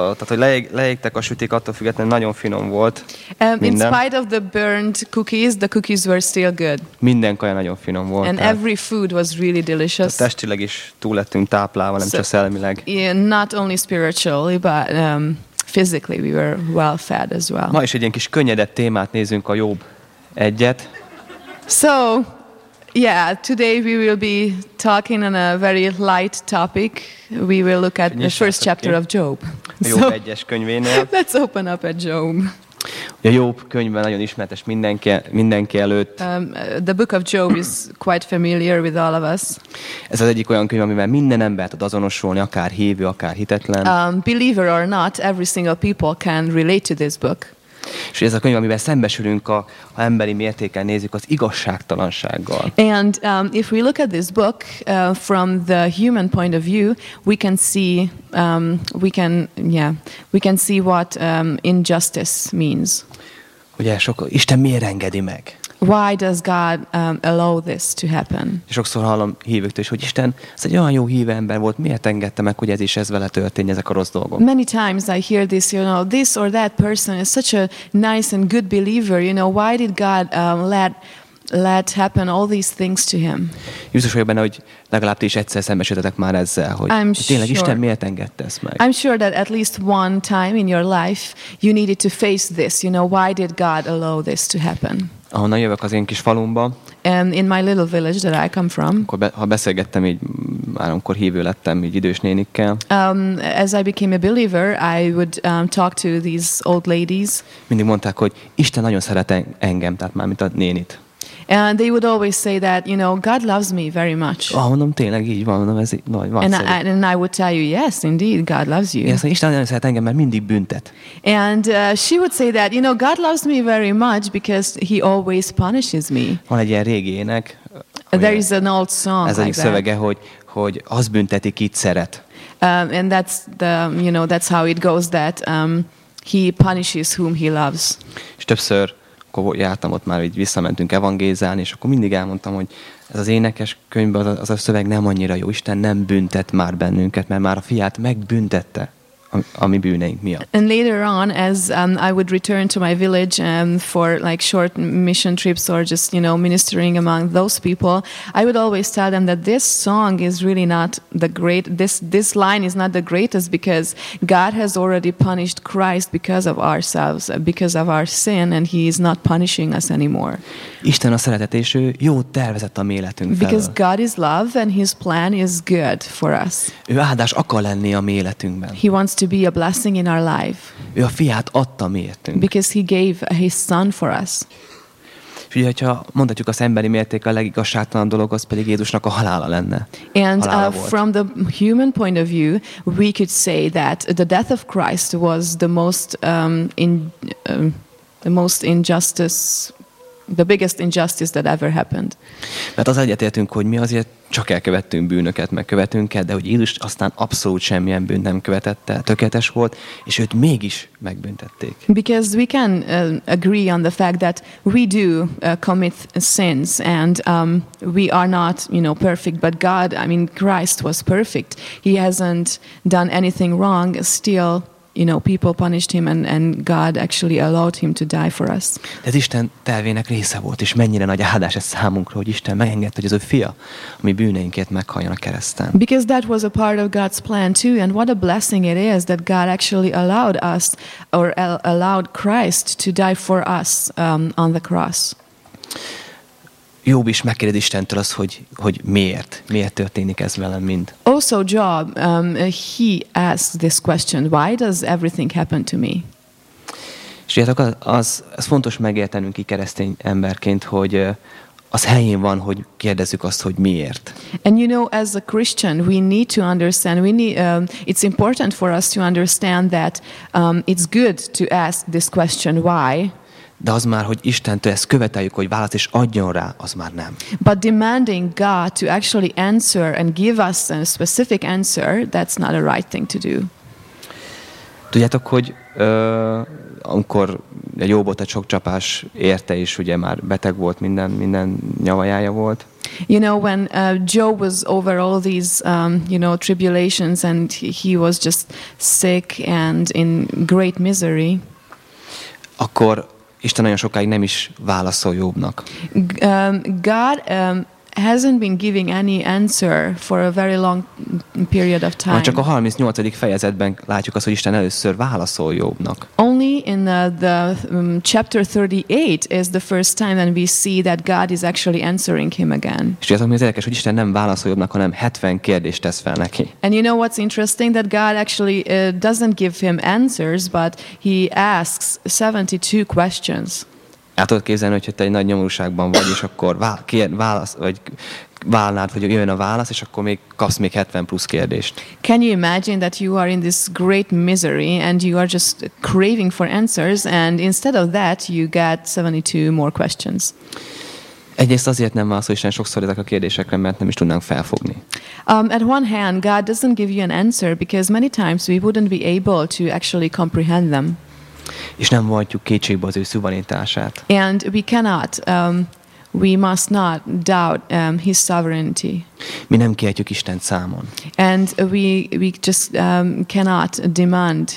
Tehát, hogy leég, leégtek a sütik, attól függetlenül nagyon finom volt. Um, in Minden. spite of the burned cookies, the cookies were still good. Minden kaja nagyon finom volt. And tehát every food was really delicious. testileg is túl lettünk táplálva, nem So- csak szellemileg. Yeah, not only spiritually, but um, physically we were well fed as well. Ma is egy ilyen kis könnyedebb témát nézünk a jobb egyet. So, yeah, today we will be talking on a very light topic. We will look at the first chapter of Job. Jobb So, egyes könyvénél. let's open up at Job. A jobb könyvben nagyon ismertes mindenki, mindenki előtt. Um, the book of Job is quite familiar with all of us. Ez az egyik olyan könyv, amivel minden ember tud azonosulni, akár hívő, akár hitetlen. Um, believer or not, every single people can relate to this book. És ez a könyv, amivel szembesülünk, a, ha emberi mértéken nézzük, az igazságtalansággal. And um, if we look at this book uh, from the human point of view, we can see um, we can yeah we can see what um, injustice means. Ugye sok, Isten miért engedi meg? Why does God um, allow this to happen? És sokszor hallom hívőktől is, hogy Isten, ez egy olyan jó hívő ember volt, miért engedte meg, hogy ez is ez vele történjen, ezek a rossz dolgok? Many times I hear this, you know, this or that person is such a nice and good believer. You know, why did God um, let let happen all these things to him? Biztos vagyok benne, hogy legalább ti is egyszer szembesültetek már ezzel, hogy I'm tényleg sure. Isten miért engedte ezt meg? I'm sure that at least one time in your life you needed to face this. You know, why did God allow this to happen? Ahonnan jövök az én kis falumba, And in my little village that I come from, akkor be, ha beszélgettem, így már amikor hívő lettem, így idős nénikkel, um, as I became a believer, I would um, talk to these old ladies, mindig mondták, hogy Isten nagyon szeret en- engem, tehát már mint a nénit. And they would always say that, you know, God loves me very much. Ah, mondom, tényleg így van, mondom, ez így nagy, And van. I, and I would tell you, yes, indeed, God loves you. Mondom, Isten nagyon szeret engem, mert mindig büntet. And uh, she would say that, you know, God loves me very much because he always punishes me. Van egy ilyen régi ének, hogy There is an old song ez like egyik that. szövege, hogy, hogy az bünteti, kit szeret. Um, and that's the, you know, that's how it goes that um, he punishes whom he loves. És többször, akkor jártam ott már, így visszamentünk evangézálni, és akkor mindig elmondtam, hogy ez az énekes könyvben az a, az a szöveg nem annyira jó. Isten nem büntet már bennünket, mert már a fiát megbüntette And later on, as um, I would return to my village um, for like short mission trips or just you know ministering among those people, I would always tell them that this song is really not the great. This this line is not the greatest because God has already punished Christ because of ourselves, because of our sin, and He is not punishing us anymore. Isten a szeretet, és ő jót tervezett a mi életünk Because felől. God is love, and His plan is good for us. Ő áldás akar lenni a mi életünkben. He wants to be a blessing in our life Ő a fiát adta mi értünk. because He gave His Son for us. És ugye, hogyha mondhatjuk az emberi mérték a legigazságtalan dolog, az pedig Jézusnak a halála lenne. And Halála uh, volt. from the human point of view, we could say that the death of Christ was the most um, in um, the most injustice, the biggest injustice that ever happened. Mert az egyetértünk, hogy mi azért csak elkövettünk bűnöket, meg követünk el, de hogy Jézus aztán abszolút semmilyen bűnt nem követett el, tökéletes volt, és őt mégis megbüntették. Because we can uh, agree on the fact that we do uh, commit sins, and um, we are not, you know, perfect. But God, I mean, Christ was perfect. He hasn't done anything wrong. Still, you know, people punished him, and, and God actually allowed him to die for us. Ez Isten tervének része volt, és mennyire nagy áldás ez számunkra, hogy Isten megengedte, hogy az ő fia, ami bűneinkért meghalljon a kereszten. Because that was a part of God's plan too, and what a blessing it is that God actually allowed us, or al- allowed Christ to die for us um, on the cross. Jobb is megkérdez Istentől azt, hogy, hogy miért, miért történik ez velem mind. Also, Job, um, he asked this question Why does everything happen to me? És tudjátok, az, az, az fontos megértenünk így keresztény emberként, hogy az helyén van, hogy kérdezzük azt, hogy miért. And you know, as a Christian, we need to understand, we need, um, it's important for us to understand that um, it's good to ask this question, why? De az már, hogy Istentől ezt követeljük, hogy választ és adjon rá, az már nem. But demanding God to actually answer and give us a specific answer, that's not a right thing to do. Tudjátok, hogy ö, amikor Jobbot egy sok csapás érte, és ugye már beteg volt, minden, minden nyavajája volt, You know, when uh, Job was over all these, um, you know, tribulations and he was just sick and in great misery, akkor Isten nagyon sokáig nem is válaszol Jobbnak. um, God um, hasn't been giving any answer for a very long period of time. Csak a 38. fejezetben látjuk azt, hogy Isten először válaszol Jobbnak. Only in the, the um, chapter 38 is the first time when we see that God is actually answering him again. És ez ami az érdekes, hogy Isten nem válaszol Jobbnak, hanem 70 kérdést tesz fel neki. And you know what's interesting? That God actually uh, doesn't give him answers, but he asks 72 questions. El tudod képzelni, hogy te egy nagy nyomorúságban vagy, és akkor vá- kér, válasz, vagy válnád, hogy jön a válasz, és akkor még kapsz még 70 plusz kérdést. Can you imagine that you are in this great misery and you are just craving for answers, and instead of that, you get 72 more questions? Egyrészt azért nem válaszol Isten sokszor ezek a kérdésekre, mert nem is tudnánk felfogni. Um, at one hand, God doesn't give you an answer because many times we wouldn't be able to actually comprehend them. És nem vonhatjuk kétségbe az ő szuverenitását. And we cannot, um, we must not doubt um, his sovereignty. Mi nem kérjük Istent számon. And we, we just um, cannot demand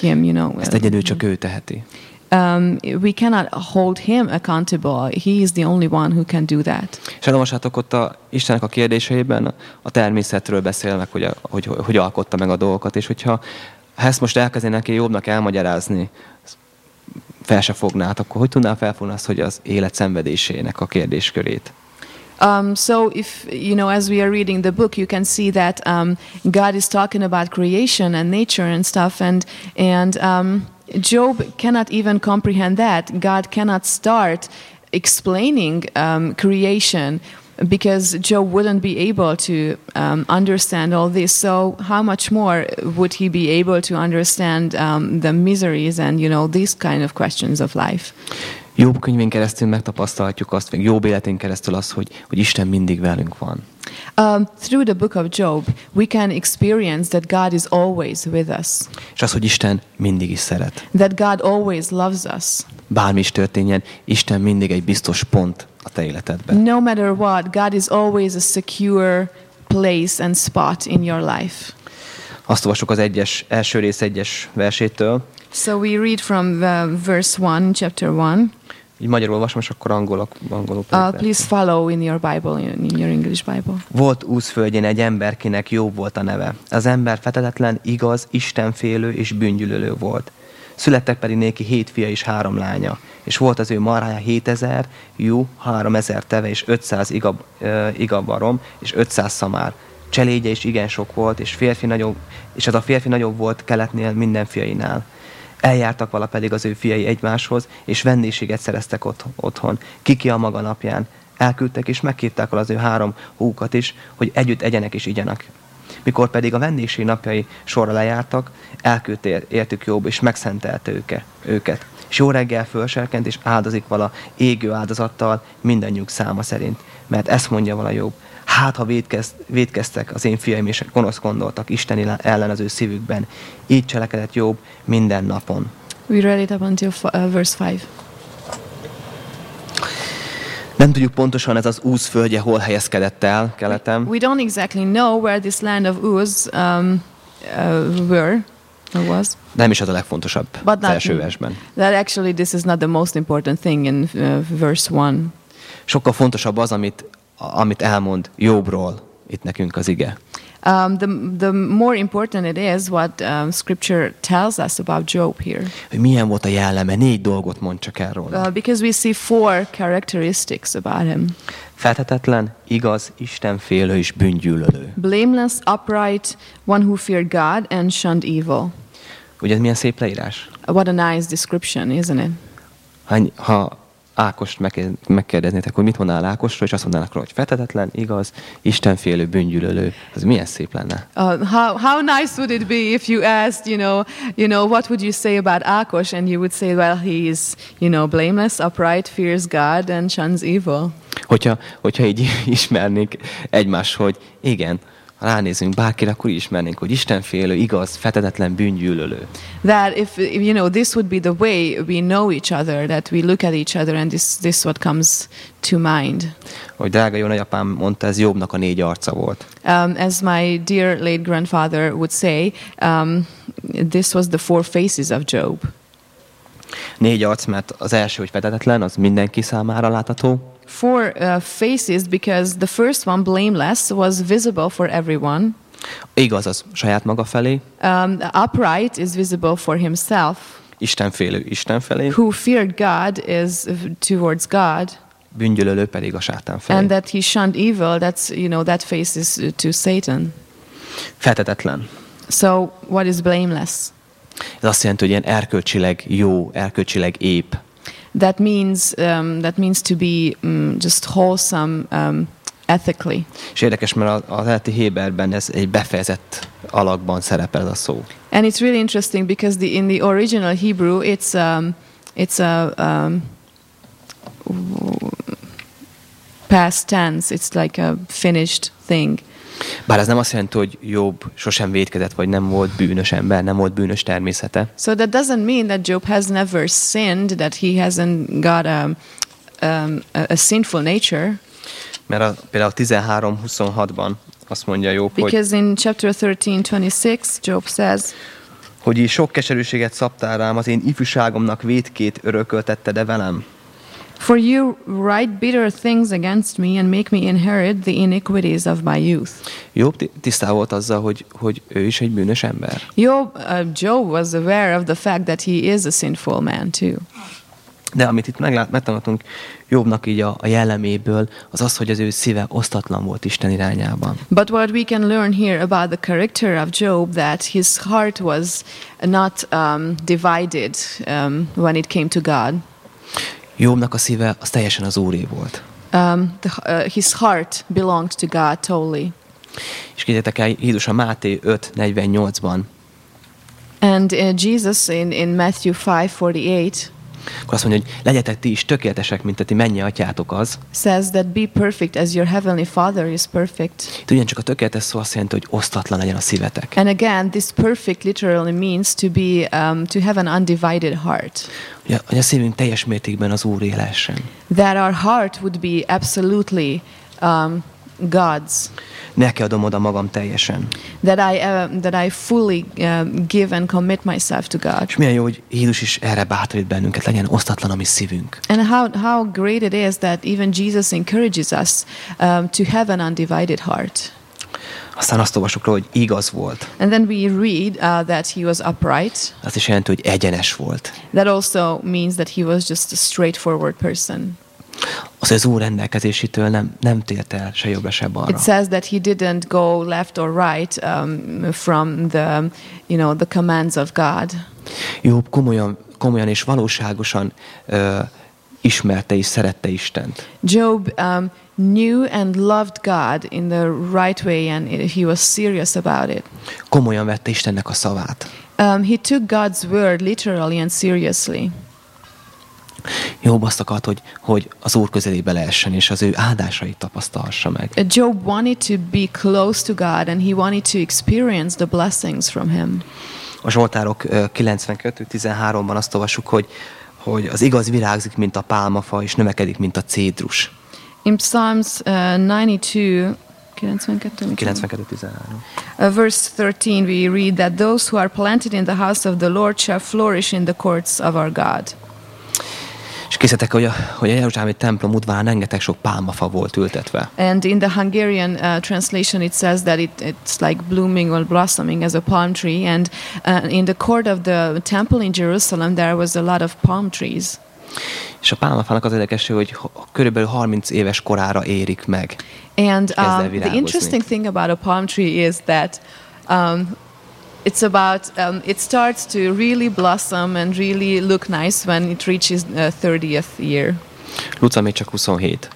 him, you know. Ezt egyedül csak ő teheti. Um, we cannot hold him accountable. He is the only one who can do that. És elolvassátok ott a Istennek a kérdéseiben a- természetről beszél meg, hogy, a, hogy, hogy, alkotta meg a dolgokat, és hogyha ha ezt most elkezdenek neki jobbnak elmagyarázni, fel se fognád, akkor hogy tudnál felfogni azt, hogy az élet szenvedésének a kérdéskörét? Um, so, if you know, as we are reading the book, you can see that um, God is talking about creation and nature and stuff, and and um, Job cannot even comprehend that. God cannot start explaining um, creation because Job wouldn't be able to um, understand all this. So, how much more would he be able to understand um, the miseries and you know these kind of questions of life? Jobb könyvén keresztül megtapasztalhatjuk azt, jobb életén keresztül azt, hogy, hogy Isten mindig velünk van. Um, through the book of Job, we can experience that God is always with us, És az, hogy Isten mindig is szeret. that God always loves us. Bármi is történjen, Isten mindig egy biztos pont a te életedben. No matter what, God is always a secure place and spot in your life. Azt olvasok az egyes, első rész egyes versétől, So we read from the verse 1, chapter 1. így magyarul olvasom, és akkor angolok, angolul Uh, pedig lehet. please follow in your Bible, in your English Bible. Volt úszföldjén egy ember, kinek jobb volt a neve. Az ember fetetetlen, igaz, istenfélő és bűngyűlölő volt. Születtek pedig néki hét fia és három lánya. És volt az ő marhája 7000, jú, 3000 teve és 500 igab, uh, igabarom és 500 szamár. Cselégye is igen sok volt, és, férfi nagyobb, és az a férfi nagyobb volt keletnél minden fiainál. Eljártak vala pedig az ő fiai egymáshoz, és vendégséget szereztek ott, otthon, kiki a maga napján. Elküldtek és meghívták az ő három húkat is, hogy együtt egyenek és igyanak. Mikor pedig a vendégség napjai sorra lejártak, elküldte ér- értük Jobb, és megszentelte őke, őket. És jó reggel fölselkent, és áldozik vala égő áldozattal mindannyiuk száma szerint. Mert ezt mondja vala Jobb, hát ha védkez, védkeztek az én fiaim, és gonosz gondoltak Isten ellen az ő szívükben. Így cselekedett Jobb minden napon. We read it up until uh, verse 5. Nem tudjuk pontosan ez az úsz földje hol helyezkedett el keleten, We don't exactly know where this land of Uz um, uh, were or was. nem is az a legfontosabb But not- első versben. That actually, this is not the most important thing in uh, verse 1. Sokkal fontosabb az, amit, amit elmond Jobbról itt nekünk az ige. Um, the, the more important it is what um, scripture tells us about Job here. Hogy milyen volt a jelleme, négy dolgot mond csak erről. Uh, because we see four characteristics about him Feltetetlen, igaz, Istenfélő és bűngyűlölő. blameless, upright, one who feared God and shunned evil. Ugye ez milyen szép leírás? What a nice description, isn't it? Ha, ha Ákost megkér- megkérdeznétek, hogy mit mondanál Ákosról, és azt mondanának róla, hogy fetetetlen, igaz, Istenfélő, bűngyűlölő, az milyen szép lenne. Uh, how, how nice would it be if you asked, you know, you know, what would you say about Akosh? And you would say, well, he is, you know, blameless, upright, fears God, and shuns evil. Hogyha, hogyha így ismernék egymás, hogy igen, ha ránézünk bárkire, akkor ismernénk, hogy Isten félő, igaz, fetetetlen bűngyűlölő. That if, if, you know, this would be the way we know each other, that we look at each other, and this this what comes to mind. Hogy drága jó nagyapám mondta, ez Jobbnak a négy arca volt. Um, as my dear late grandfather would say, um, this was the four faces of Job. Négy arc, mert az első, hogy fetetetlen, az mindenki számára látható. Four uh, faces because the first one, blameless, was visible for everyone. Igaz az saját maga felé, Um, upright is visible for himself. Isten félő Isten felé, Who feared God is towards God, bűngyűlölő pedig a sátán felé. and that he shunned evil. That's you know that face is to Satan. Fetetetlen. So what is blameless? Ez azt jelenti, hogy ilyen erkölcsileg jó, erkölcsileg ép. That means um, that means to be um, just wholesome um, ethically. És érdekes, mert az- eredeti Héberben ez egy befejezett alakban szerepel ez a szó. And it's really interesting because the, in the original Hebrew, it's um, it's a um, past tense. It's like a finished thing. Bár ez nem azt jelenti, hogy Jobb sosem védkezett, vagy nem volt bűnös ember, nem volt bűnös természete. So that doesn't mean that Job has never sinned, that he hasn't got a, um, a, a sinful nature. Mert a, például 13-26-ban azt mondja Jobb, hogy, Because in chapter 13, 26, Job says, hogy így sok keserűséget szabtál rám, az én ifjúságomnak védkét örököltette de velem. For you write bitter things against me and make me inherit the iniquities of my youth. Jobb ti- tisztában volt azzal, hogy, hogy ő is egy bűnös ember. Job, uh, Job was aware of the fact that he is a sinful man too. De amit itt meglát, megtanultunk Jobbnak így a, a jelleméből, az az, hogy az ő szíve osztatlan volt Isten irányában. But what we can learn here about the character of Job, that his heart was not um, divided um, when it came to God. Jobbnak a szíve az teljesen az Úré volt. Um, the, uh, his heart belonged to God totally. És képzeljétek el, Jézus a Máté 5.48-ban, And uh, Jesus in, in Matthew 5:48 akkor azt mondja, hogy legyetek ti is tökéletesek, mint a ti mennyi atyátok az. says that be perfect as your heavenly Father is perfect. Itt ugyancsak a tökéletes szó azt jelenti, hogy osztatlan legyen a szívetek. And again, this perfect literally means to be um, to have an undivided heart. Hogy a, hogy a szívünk teljes mértékben az Úr lehessen. That our heart would be absolutely um, God's. Neki adom oda magam teljesen. That I uh, that I fully um, give and commit myself to God. És milyen jó, hogy Jézus is erre bátorít bennünket, legyen osztatlan a mi szívünk. And how how great it is that even Jesus encourages us um, to have an undivided heart. Aztán azt olvasok róla, hogy igaz volt. And then we read uh, that he was upright. Azt is jelenti, hogy egyenes volt. That also means that he was just a straightforward person. Az, az Úr rendelkezésítől nem, nem tért el se jobbra, se balra. It says that he didn't go left or right um, from the, you know, the commands of God. Jobb komolyan, komolyan és valóságosan ö, ismerte és szerette Istent. Job um, knew and loved God in the right way, and he was serious about it. Komolyan vette Istennek a szavát. Um, he took God's word literally and seriously. Jobb azt akart, hogy, hogy az Úr közelébe lehessen, és az ő áldásait tapasztalhassa meg. Uh, Job wanted to be close to God, and he wanted to experience the blessings from him. A Zsoltárok ö, 92-13-ban azt olvassuk, hogy, hogy az igaz virágzik, mint a pálmafa, és növekedik, mint a cédrus. In Psalms uh, 92, 92, 92-13. Uh, verse 13, we read that those who are planted in the house of the Lord shall flourish in the courts of our God. És készítek, hogy a, hogy a Jeruzsálemi templom udvarán rengeteg sok pálmafa volt ültetve. And in the Hungarian uh, translation, it says that it, it's like blooming or blossoming as a palm tree. And uh, in the court of the temple in Jerusalem, there was a lot of palm trees. És a pálmafának az érdekesség, hogy ho- körülbelül 30 éves korára érik meg. And um, the interesting thing about a palm tree is that um, it's about um, it starts to really blossom and really look nice when it reaches uh, 30th year. Luca még csak 27.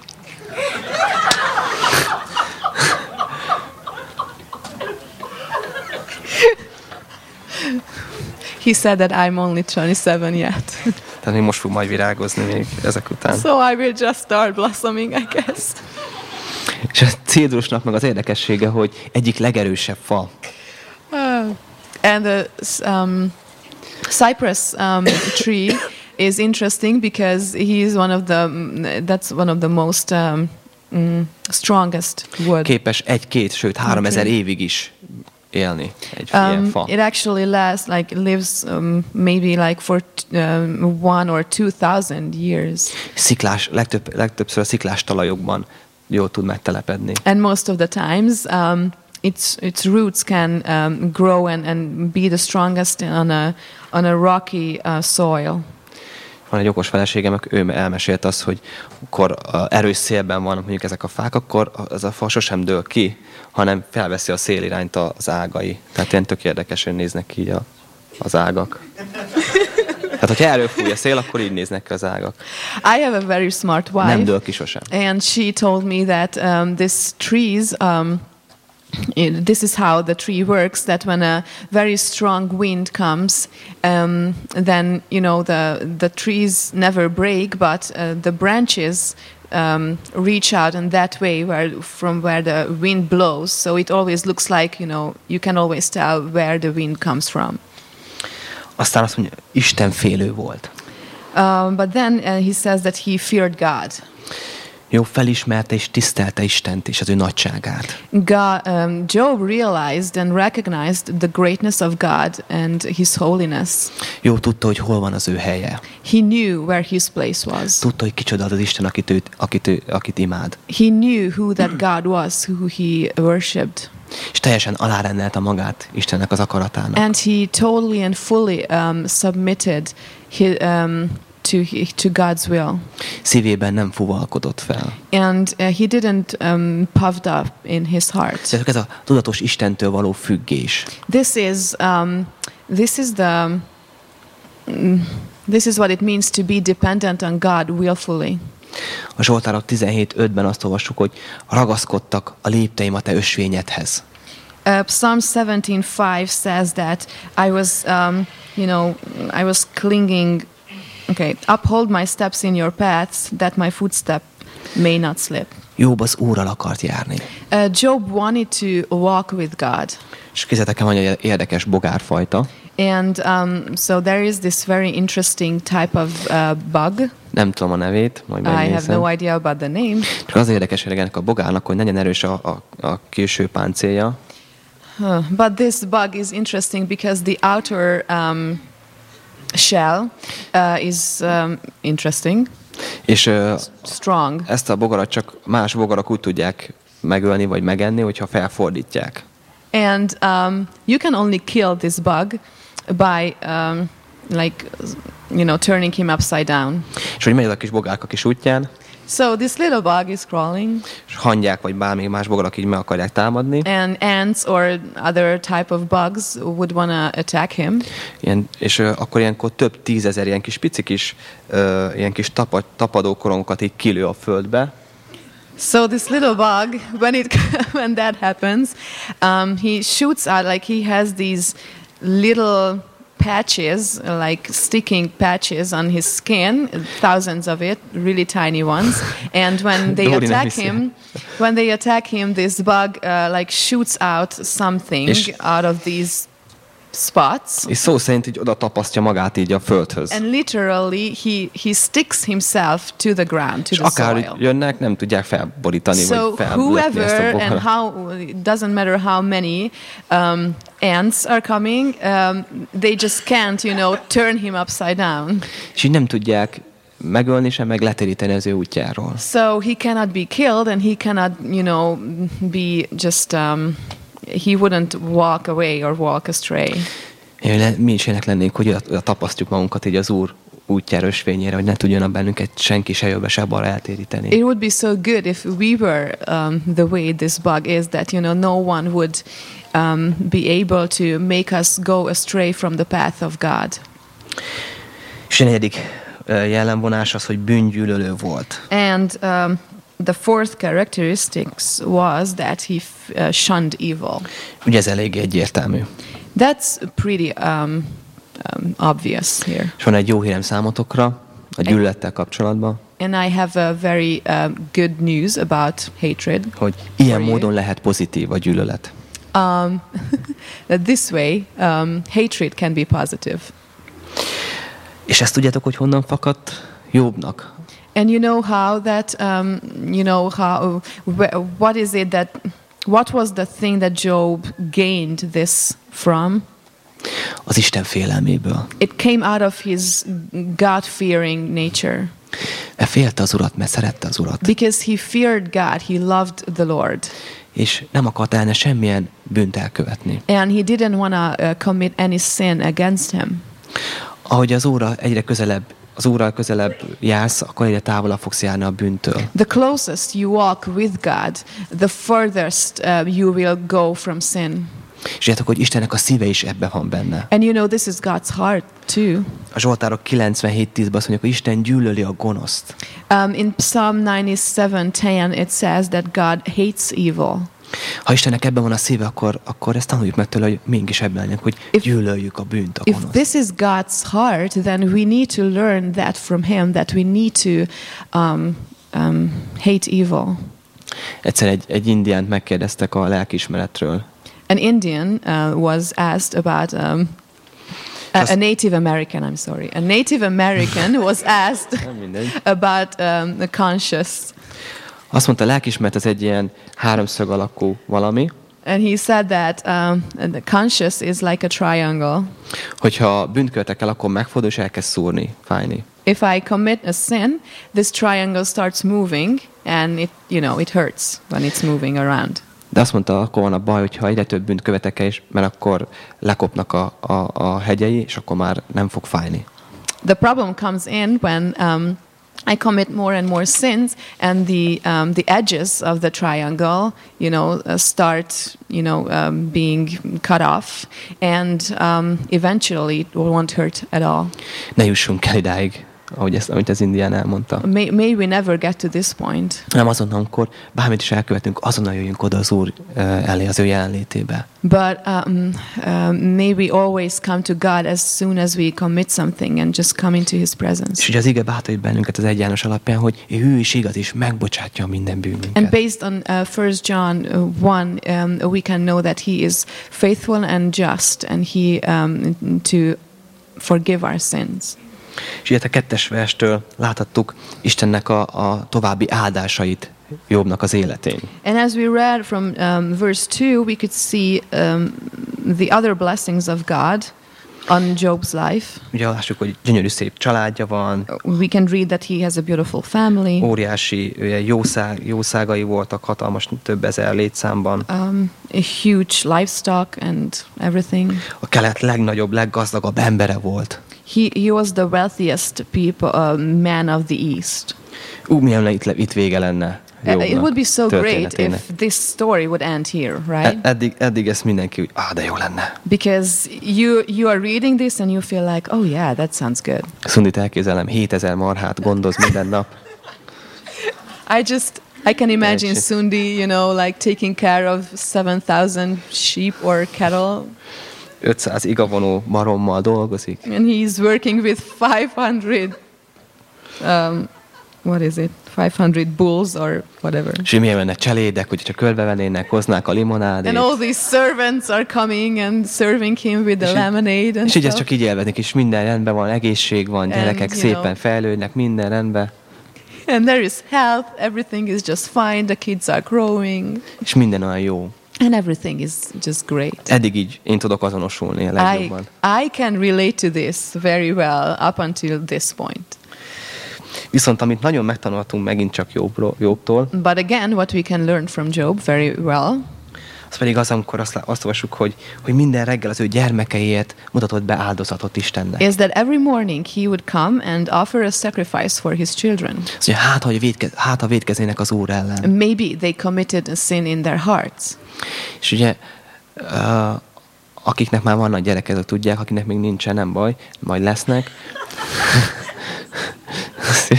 He said that I'm only 27 yet. Tehát még most fog majd virágozni még ezek után. so I will just start blossoming, I guess. És a cédrusnak meg az érdekessége, hogy egyik legerősebb fa. And the um, cypress um, tree is interesting because he is one of the that's one of the most um, mm, strongest wood. Képes egy-két, sőt három ezer évig is élni egy ilyen Um, fa. it actually lasts like lives um, maybe like for um, one or two thousand years, Sziklás, legtöbb, legtöbbször a sziklás talajokban jól tud megtelepedni. and most of the times. Um, its its roots can um, grow and, and be the strongest on a on a rocky uh, soil. Van egy okos feleségem, ő elmesélt azt, hogy akkor a erős szélben vannak mondjuk ezek a fák, akkor az a fa sosem dől ki, hanem felveszi a szélirányt az ágai. Tehát ilyen tök érdekesen néznek ki a, az ágak. Tehát, hogyha erről fúj a szél, akkor így néznek ki az ágak. I have a very smart wife. Nem dől ki sosem. and she told me that um, this trees um, it- this is how the tree works that when a very strong wind comes um, then you know the the trees never break but uh, the branches um, reach out in that way where from where the wind blows. So it always looks like you know you can always tell where the wind comes from. Aztán azt mondja, Isten félő volt. um, but then uh, he says that he feared god Jó, felismerte és tisztelte Istent és az ő nagyságát. God, um, Job realized and recognized the greatness of God and His holiness. Jó, tudta, hogy hol van az ő helye. He knew where His place was. Tudta, hogy kicsoda az Isten, akit, őt, akit, ő, akit imád. He knew who that God was, who he worshipped. És teljesen alárendelte magát Istennek az akaratának. And he totally and fully um, submitted hi, um, to, to God's will. Szívében nem fuvalkodott fel. And uh, he didn't um, puffed up in his heart. Ez a tudatos Istentől való függés. This is um, this is the mm, this is what it means to be dependent on God willfully. A Zsoltárok 17.5-ben azt olvassuk, hogy ragaszkodtak a lépteim a te ösvényedhez. Uh, Psalm 17:5 says that I was, um, you know, I was clinging. Okay, uphold my steps in your paths, that my footstep may not slip. Jobb az Úrral akart járni. Uh, Job wanted to walk with God, És kézzetek van egy érdekes bogárfajta. and um, so there is this very interesting type of uh, bug. Nem tudom a nevét, majd I have megnézem. no idea about the name, Csak az érdekes hogy ennek a bogárnak, hogy nagyon erős a, a, a külső páncélja, Huh. But this bug is interesting because the outer um, shell uh, is um, interesting, és ö, strong, ezt a bogarat csak más bogarak úgy tudják megölni vagy megenni, hogyha felfordítják. and um, you can only kill this bug by um, like you know turning him upside down. És hogy megy a kis bogárka kis útján, So this little bug is crawling, és hangyák vagy bármi más bogarak így meg akarják támadni, and ants or other type of bugs would want to attack him. ilyen, és ö, akkor ilyenkor több tízezer ilyen kis pici kis, ö, ilyen kis tapa, tapadó korongokat így kilő a földbe, So this little bug, when it when that happens, um, he shoots out like he has these little patches, like sticking patches on his skin, thousands of it, really tiny ones. And when they attack him, when they attack him, this bug uh, like shoots out something out of these spots. és szó szerint így oda tapasztja magát így a földhöz. And literally, he, he sticks himself to the ground, to És the akár soil. jönnek, nem tudják felborítani, So vagy fellepni ezt a whoever and how it doesn't matter how many um, ants are coming, um, they just can't, you know, turn him upside down. És így nem tudják megölni sem, meg letéríteni az ő útjáról. So he cannot be killed, and he cannot, you know, be just. Um, he wouldn't walk away or walk astray. Mi is ilyenek lennénk, hogy oda, tapasztjuk magunkat így az Úr útjára, ösvényére, hogy ne tudjon bennünket senki se jobbra, se balra eltéríteni. It would be so good if we were um, the way this bug is that you know no one would um, be able to make us go astray from the path of God. És a negyedik jellemvonás az, hogy bűngyűlölő volt. And um, the fourth characteristics was that he uh, shunned evil. Ugye ez elég egyértelmű. That's pretty um, um, obvious here. És van egy jó hírem számotokra, a gyűlölettel kapcsolatban. And I have a very um, good news about hatred. hogy ilyen For you. módon lehet pozitív a gyűlölet. Um, that this way, um, hatred can be positive. És ezt tudjátok, hogy honnan fakadt Jobbnak? And you know how that, um, you know how, wh- what is it that, what was the thing that Job gained this from? Az Isten félelméből. It came out of his God-fearing nature. Mert félte az Urat, mert szerette az Urat. Because he feared God, he loved the Lord. És nem akart elne semmilyen bűnt elkövetni. And he didn't want to uh, commit any sin against him. Ahogy az óra egyre közelebb, az óra közelebb jársz, akkor egyre távolabb fogsz járni a bűntől. The closest you walk with God, the furthest uh, you will go from sin. És tudjátok, hogy Istennek a szíve is ebben van benne. And you know, this is God's heart too. A Zsoltárok 97.10-ben azt mondjuk, hogy Isten gyűlöli a gonoszt. Um, in Psalm 97:10, it says that God hates evil. Ha Istennek ebben van a szíve, akkor, akkor ezt tanuljuk meg tőle, hogy mégis ebben legyünk, hogy If- gyűlöljük a bűnt, a If gonoszt. this is God's heart, then we need to learn that from Him, that we need to um, um, hate evil. Egyszer egy, egy indiánt megkérdeztek a lelkiismeretről. An Indian uh, was asked about um, a, a Native American. I'm sorry, a Native American was asked about um, the conscious, Azt mondta, a lelkiismeret az egy ilyen háromszög alakú valami, and he said that um, the conscious is like a triangle. hogyha bűnt követek el, akkor megfordul és elkezd szúrni, fájni. If I commit a sin, this triangle starts moving, and it you know it hurts when it's moving around. De azt mondta, akkor van a baj, hogyha egyre több bűnt követek el, és- mert akkor lekopnak a, a, a hegyei, és akkor már nem fog fájni. The problem comes in when um, I commit more and more sins, and the um, the edges of the triangle, you know, uh, start, you know, um, being cut off, and um, eventually it won't hurt at all. Ne jussunk el idáig, ahogy ezt, amit az indián elmondta. May, may we never get to this point, Nem azonnal, amikor bármit is elkövetünk, azonnal jöjjünk oda az Úr elé, az ő jelenlétébe. but um, um, may we always come to God as soon as we commit something and just come into His presence. És ugye az ige bátorít bennünket az egy János alapján, hogy ő és igaz, és megbocsátja minden bűnünket. And based on uh, 1 John uh, 1, um, we can know that He is faithful and just, and He um, to forgive our sins. És ugye a kettes verstől láthattuk Istennek a, a további áldásait Jobbnak az életén. And as we read from um, verse 2, we could see um, the other blessings of God on Job's life. Ugye lássuk, hogy gyönyörű szép családja van, We can read that he has a beautiful family, óriási jószág, jószágai voltak, hatalmas több ezer létszámban. um, a huge livestock, and everything. A kelet legnagyobb, leggazdagabb embere volt. He, he was the wealthiest people, uh, man of the East. Ú, milyen itt, le- itt vége lenne Uh, it Jobbnak would be so great if this story would end here, E- right? eddig, eddig ezt mindenki ah, de jó lenne. Because you you are reading this and you feel like, oh yeah, that sounds good. Szundit elképzelem, 7000 marhát gondoz minden nap. I just I can imagine. Sundi, you know, like taking care of seven thousand sheep or cattle, 500 igavonó marommal dolgozik. and he's working with five hundred. Um, what is it? Five hundred bulls or whatever. Milyen lenne cselédek, hogy csak körbevennének, hoznák a limonádét. And all these servants are coming and serving him with the lemonade and És így ezt stuff. csak így élveznek, és minden rendben van, egészség van, gyerekek you szépen know- fejlődnek, minden rendben, And there is health, everything is just fine, the kids are growing, és minden olyan jó. And everything is just great. Eddig így én tudok azonosulni a I, legjobban. I can relate to this very well up until this point. Viszont amit nagyon megtanultunk megint csak Jobbról, Jobbtól, But again, what we can learn from Job very well az pedig az, amikor azt, azt olvassuk, hogy, hogy minden reggel az ő gyermekeiért mutatott be áldozatot Istennek. is that every morning he would come and offer a sacrifice for his children. Mondja, hát, hogy védke, hát, ha védkeznének az Úr ellen. Maybe they committed a sin in their hearts. És ugye, akiknek már vannak gyerekek, azok tudják, akinek még nincsen, nem baj, majd lesznek.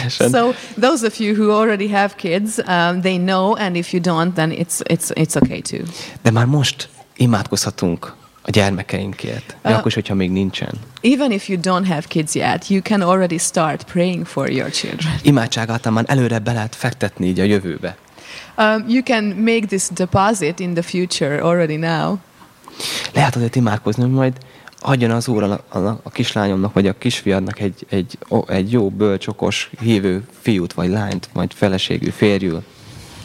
So those of you who already have kids, um, they know, and if you don't, then it's it's it's okay too. De már most imádkozhatunk a gyermekeinkért. Uh, akkor is, hogyha még nincsen. Even if you don't have kids yet, you can already start praying for your children. Imádság által már előre be lehet fektetni így a jövőbe. Um, you can make this deposit in the future already now. Lehet azért imádkozni, hogy majd adjon az Úr a, a, a kislányomnak, vagy a kisfiadnak egy, egy, o- egy jó, bölcsokos, hívő fiút, vagy lányt, vagy feleségű, férjül.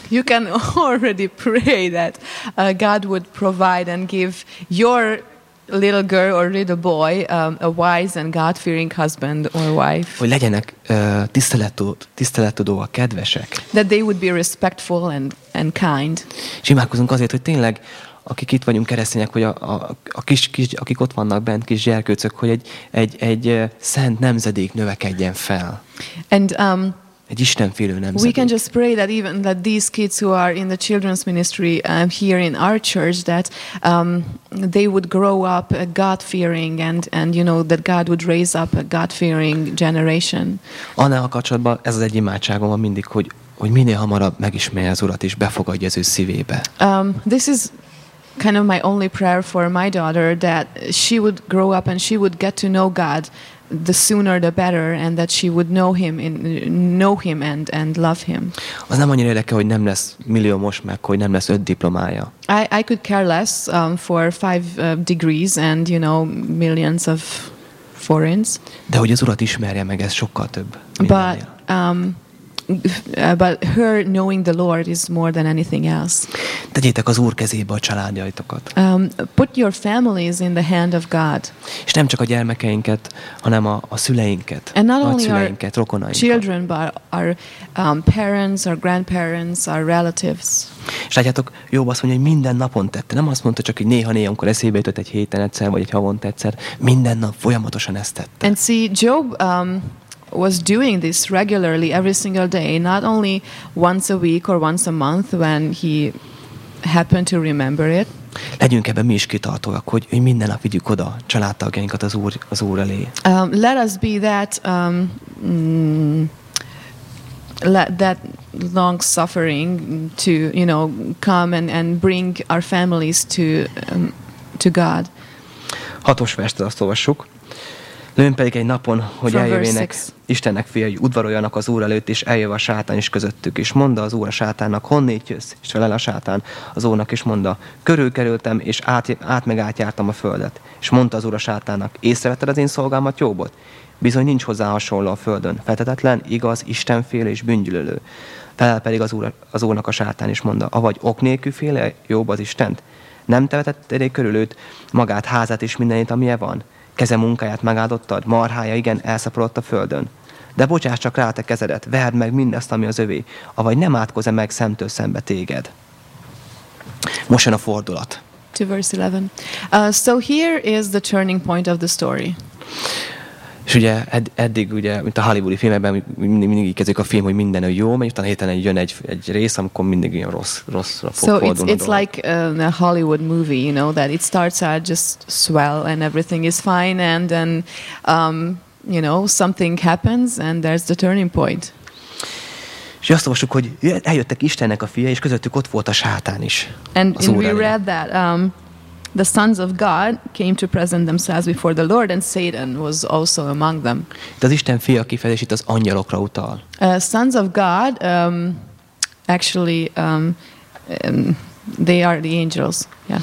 You can already pray that uh, God would provide and give your little girl or little boy um, a wise and God fearing husband or wife. Hogy legyenek uh, tisztelettudó, tisztelettudóak, kedvesek. That they would be respectful and, and kind. És imádkozunk azért, hogy tényleg, akik itt vagyunk keresztények, hogy a, a, a kis, kis, akik ott vannak bent, kis gyerkőcök, hogy egy, egy, egy szent nemzedék növekedjen fel. And um, Egy istenfélő we nemzedék. can just pray that even that these kids who are in the children's ministry um, here in our church that um, they would grow up uh, God fearing and and you know that God would raise up a God fearing generation. Annál kapcsolatban ez az egy imádságom van mindig, hogy, hogy minél hamarabb megismerje az Urat, és befogadja az ő szívébe. Um, this is kind of my only prayer for my daughter that she would grow up and she would get to know God the sooner the better and that she would know him in know him and and love him Az nem annyira érdekel, hogy nem lesz milliómos, meg hogy nem lesz öt diplomája. I, I could care less um, for five uh, degrees and you know millions of foreigns De hogy az Urat ismerje meg, ez sokkal több. but um, uh, but her knowing the Lord is more than anything else. Tegyétek az Úr kezébe a családjaitokat. Um, put your families in the hand of God. És nem csak a gyermekeinket, hanem a, a szüleinket, And not only our nagyszüleinket, rokonainkat. children, but our um, parents, our grandparents, our relatives. És látjátok, Jobb azt mondja, hogy minden napon tette. Nem azt mondta csak, hogy néha-néha, amikor eszébe jutott egy héten egyszer, vagy egy havonta egyszer. Minden nap folyamatosan ezt tette. And see, Job um, was doing this regularly every single day, not only once a week or once a month when he happened to remember it. Legyünk ebben mi is kitartóak, hogy, hogy minden nap vigyük oda családtagjainkat az Úr, az úr elé. Um, let us be that. Um, mm, let that long suffering to you know come and, and bring our families to um, to God. Hatos verset azt olvassuk. Lőn pedig egy napon, hogy eljövének. Istennek fiai, udvaroljanak az Úr előtt, és eljöv a sátán is közöttük, és mondta az Úr a sátánnak, honnét jössz? És felel a sátán az Úrnak, és mondta, körülkerültem, és át, át meg átjártam a földet. És mondta az Úr a sátánnak, észrevetted az én szolgámat Jobbot? Bizony nincs hozzá hasonló a földön, fetetetlen, igaz, Istenféle és bűngyűlölő. Felel pedig az, úr, az Úrnak a sátán, és mondta, avagy ok nélkül féle Jobb az Istent? Nem te vetetted elé körül őt, magát, házát és mindenit, amilyen van? Keze munkáját megáldottad, marhája igen, elszaporodott a földön. De bocsáss csak rá te kezedet, verd meg mindezt, ami az övé, avagy nem átkoz-e meg szemtől szembe téged. Most jön a fordulat. To verse 11. Uh, so here is the turning point of the story. És ugye ed, eddig, ugye, mint a hollywoodi filmekben, mindig, mindig így kezdődik a film, hogy minden jó, mert utána héten jön egy, egy rész, amikor mindig ilyen rossz, rosszra fog So it's a it's like um, a Hollywood movie, you know, that it starts out just swell and everything is fine, and then um, you know something happens and there's the turning point. És azt olvassuk, hogy eljöttek Istennek a fia, és közöttük ott volt a sátán is. And, and we read that um, the sons of God came to present themselves before the Lord, and Satan was also among them. Itt az Isten fia kifejezés itt az angyalokra utal. Uh, sons of God, um, actually, um, um, they are the angels. Yeah.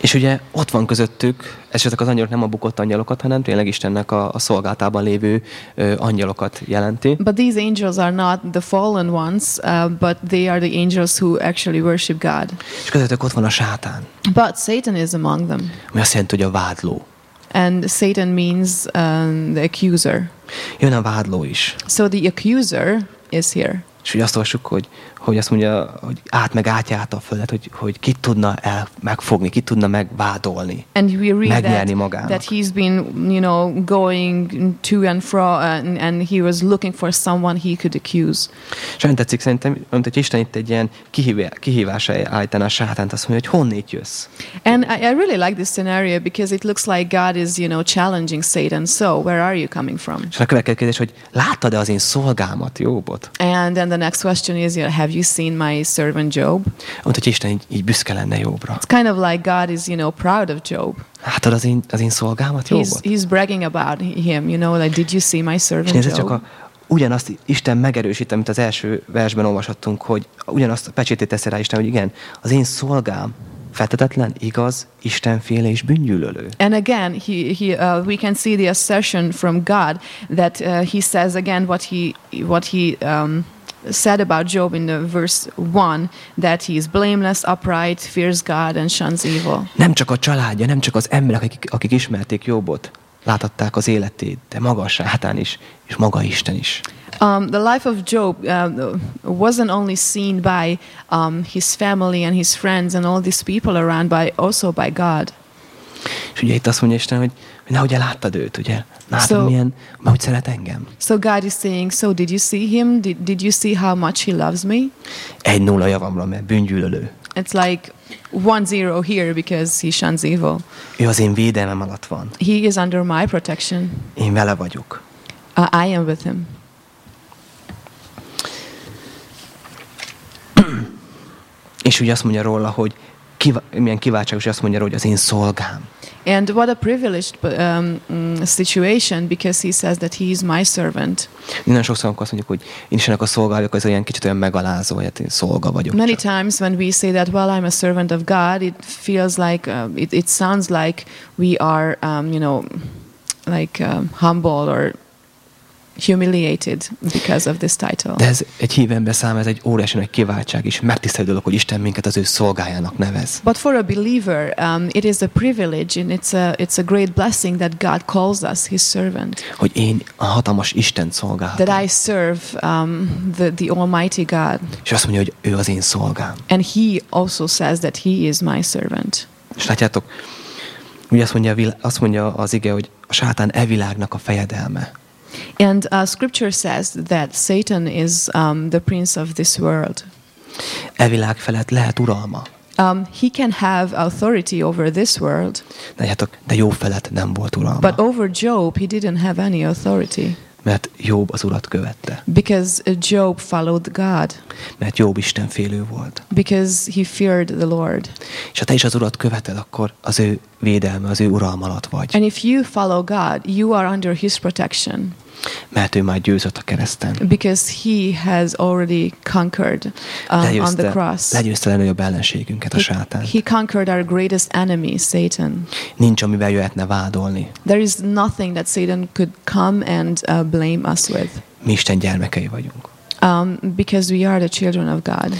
És ugye ott van közöttük, esetleg az angyalok nem a bukott angyalokat, hanem tényleg Istennek a, a szolgáltában lévő ö, angyalokat jelenti. But these angels are not the fallen ones, uh, but they are the angels who actually worship God. És közöttük ott van a sátán, But Satan is among them. ami azt jelenti, hogy a vádló. And Satan means um, the accuser. Jön a vádló is. So the accuser is here. És ugye azt olvassuk, hogy, hogy azt mondja, hogy át meg átjárta a földet, hogy, hogy kit tudna el megfogni, kit tudna megvádolni. And we read Megnyerni that, magának. that he's been, you know, going to and fro, and, and he was looking for someone he could accuse. És olyan tetszik szerintem, mint hogy Isten itt egy ilyen kihívá, kihívásra állítaná a sátánt, azt mondja, hogy honnét jössz? And I, I really like this scenario because it looks like God is, you know, challenging Satan. So where are you coming from? És a következő kérdés, hogy láttad-e az én szolgámat, Jobbot? And And then the next question is, you know, have you seen my servant Job? Mondta, hogy Isten így, így büszke lenne Jobbra. It's kind of like God is, you know, proud of Job. Látod az én, az én szolgámat He's, Jobbot? he's bragging about him, you know, like, did you see my És servant nézd, csak a, Job? ugyanazt Isten megerősít, amit az első versben olvashattunk, hogy ugyanazt a pecsétét teszi rá Isten, hogy igen, az én szolgám feltetetlen, igaz, Istenféle és bűngyűlölő. And again, he, he, uh, we can see the assertion from God that uh, he says again what he, what he um, said about Job in the verse 1 that he is blameless, upright, fears God, and shuns evil. Nem csak a családja, nem csak az emberek, akik, akik ismerték Jobbot, láthatták az életét, de maga a sátán is, és maga Isten is. Um, the life of Job uh, wasn't only seen by um, his family and his friends and all these people around, but also by God. És ugye itt azt mondja Isten, hogy, hogy nehogy láttad őt, ugye? Látod, So- milyen, hogy szeret engem. So God is saying, So did you see him? Did, did you see how much he loves me? Egy nulla javamra, mert bűngyűlölő. It's like one zero here because he shuns evil. Ő az én védelmem alatt van. He is under my protection. Én vele vagyok. Uh, I am with him. És ugye azt mondja róla, hogy kiva, milyen kiváltságos, azt mondja róla, hogy az én szolgám. And what a privileged um, situation because he says that he is my servant. Nagyon sokszor, amikor azt mondjuk, hogy én Istennek a szolga vagyok, az olyan kicsit olyan megalázó, hogy hát én szolga vagyok. Many csak. times when we say that, well, I'm a servant of God, it feels like, uh, it, it sounds like we are, um, you know, like um, humble or humiliated because of this title. De ez egy hív ember számára ez egy óriási nagy kiváltság is, megtisztelő dolog, hogy Isten minket az ő szolgájának nevez. But for a believer, um, it is a privilege and it's a, it's a great blessing that God calls us his servant. Hogy én a hatalmas Isten szolgálhatom. That I serve um, the, the Almighty God. És azt mondja, hogy ő az én szolgám. And he also says that he is my servant. És látjátok, ugye azt mondja, azt mondja az ige, hogy a sátán e világnak a fejedelme. And uh, scripture says that Satan is um, the prince of this world. E világ felett lehet uralma. Um, he can have authority over this world, De látjátok, de jó felett nem volt uralma. but over Job, he didn't have any authority Mert Jobb az urat követte. because Job followed God, Mert Jobb Isten félő volt. because he feared the Lord. És ha te is az urat követed, akkor az ő védelme, az ő uralma alatt vagy. And if you follow God, you are under his protection Mert ő már győzött a kereszten. because he has already conquered um, on the cross. legyőzte legnagyobb ellenségünket, a sátán. he conquered our greatest enemy, Satan. Nincs, amivel jöhetne vádolni. There is nothing that Satan could come and uh, blame us with Mi Isten gyermekei vagyunk. um, because we are the children of God.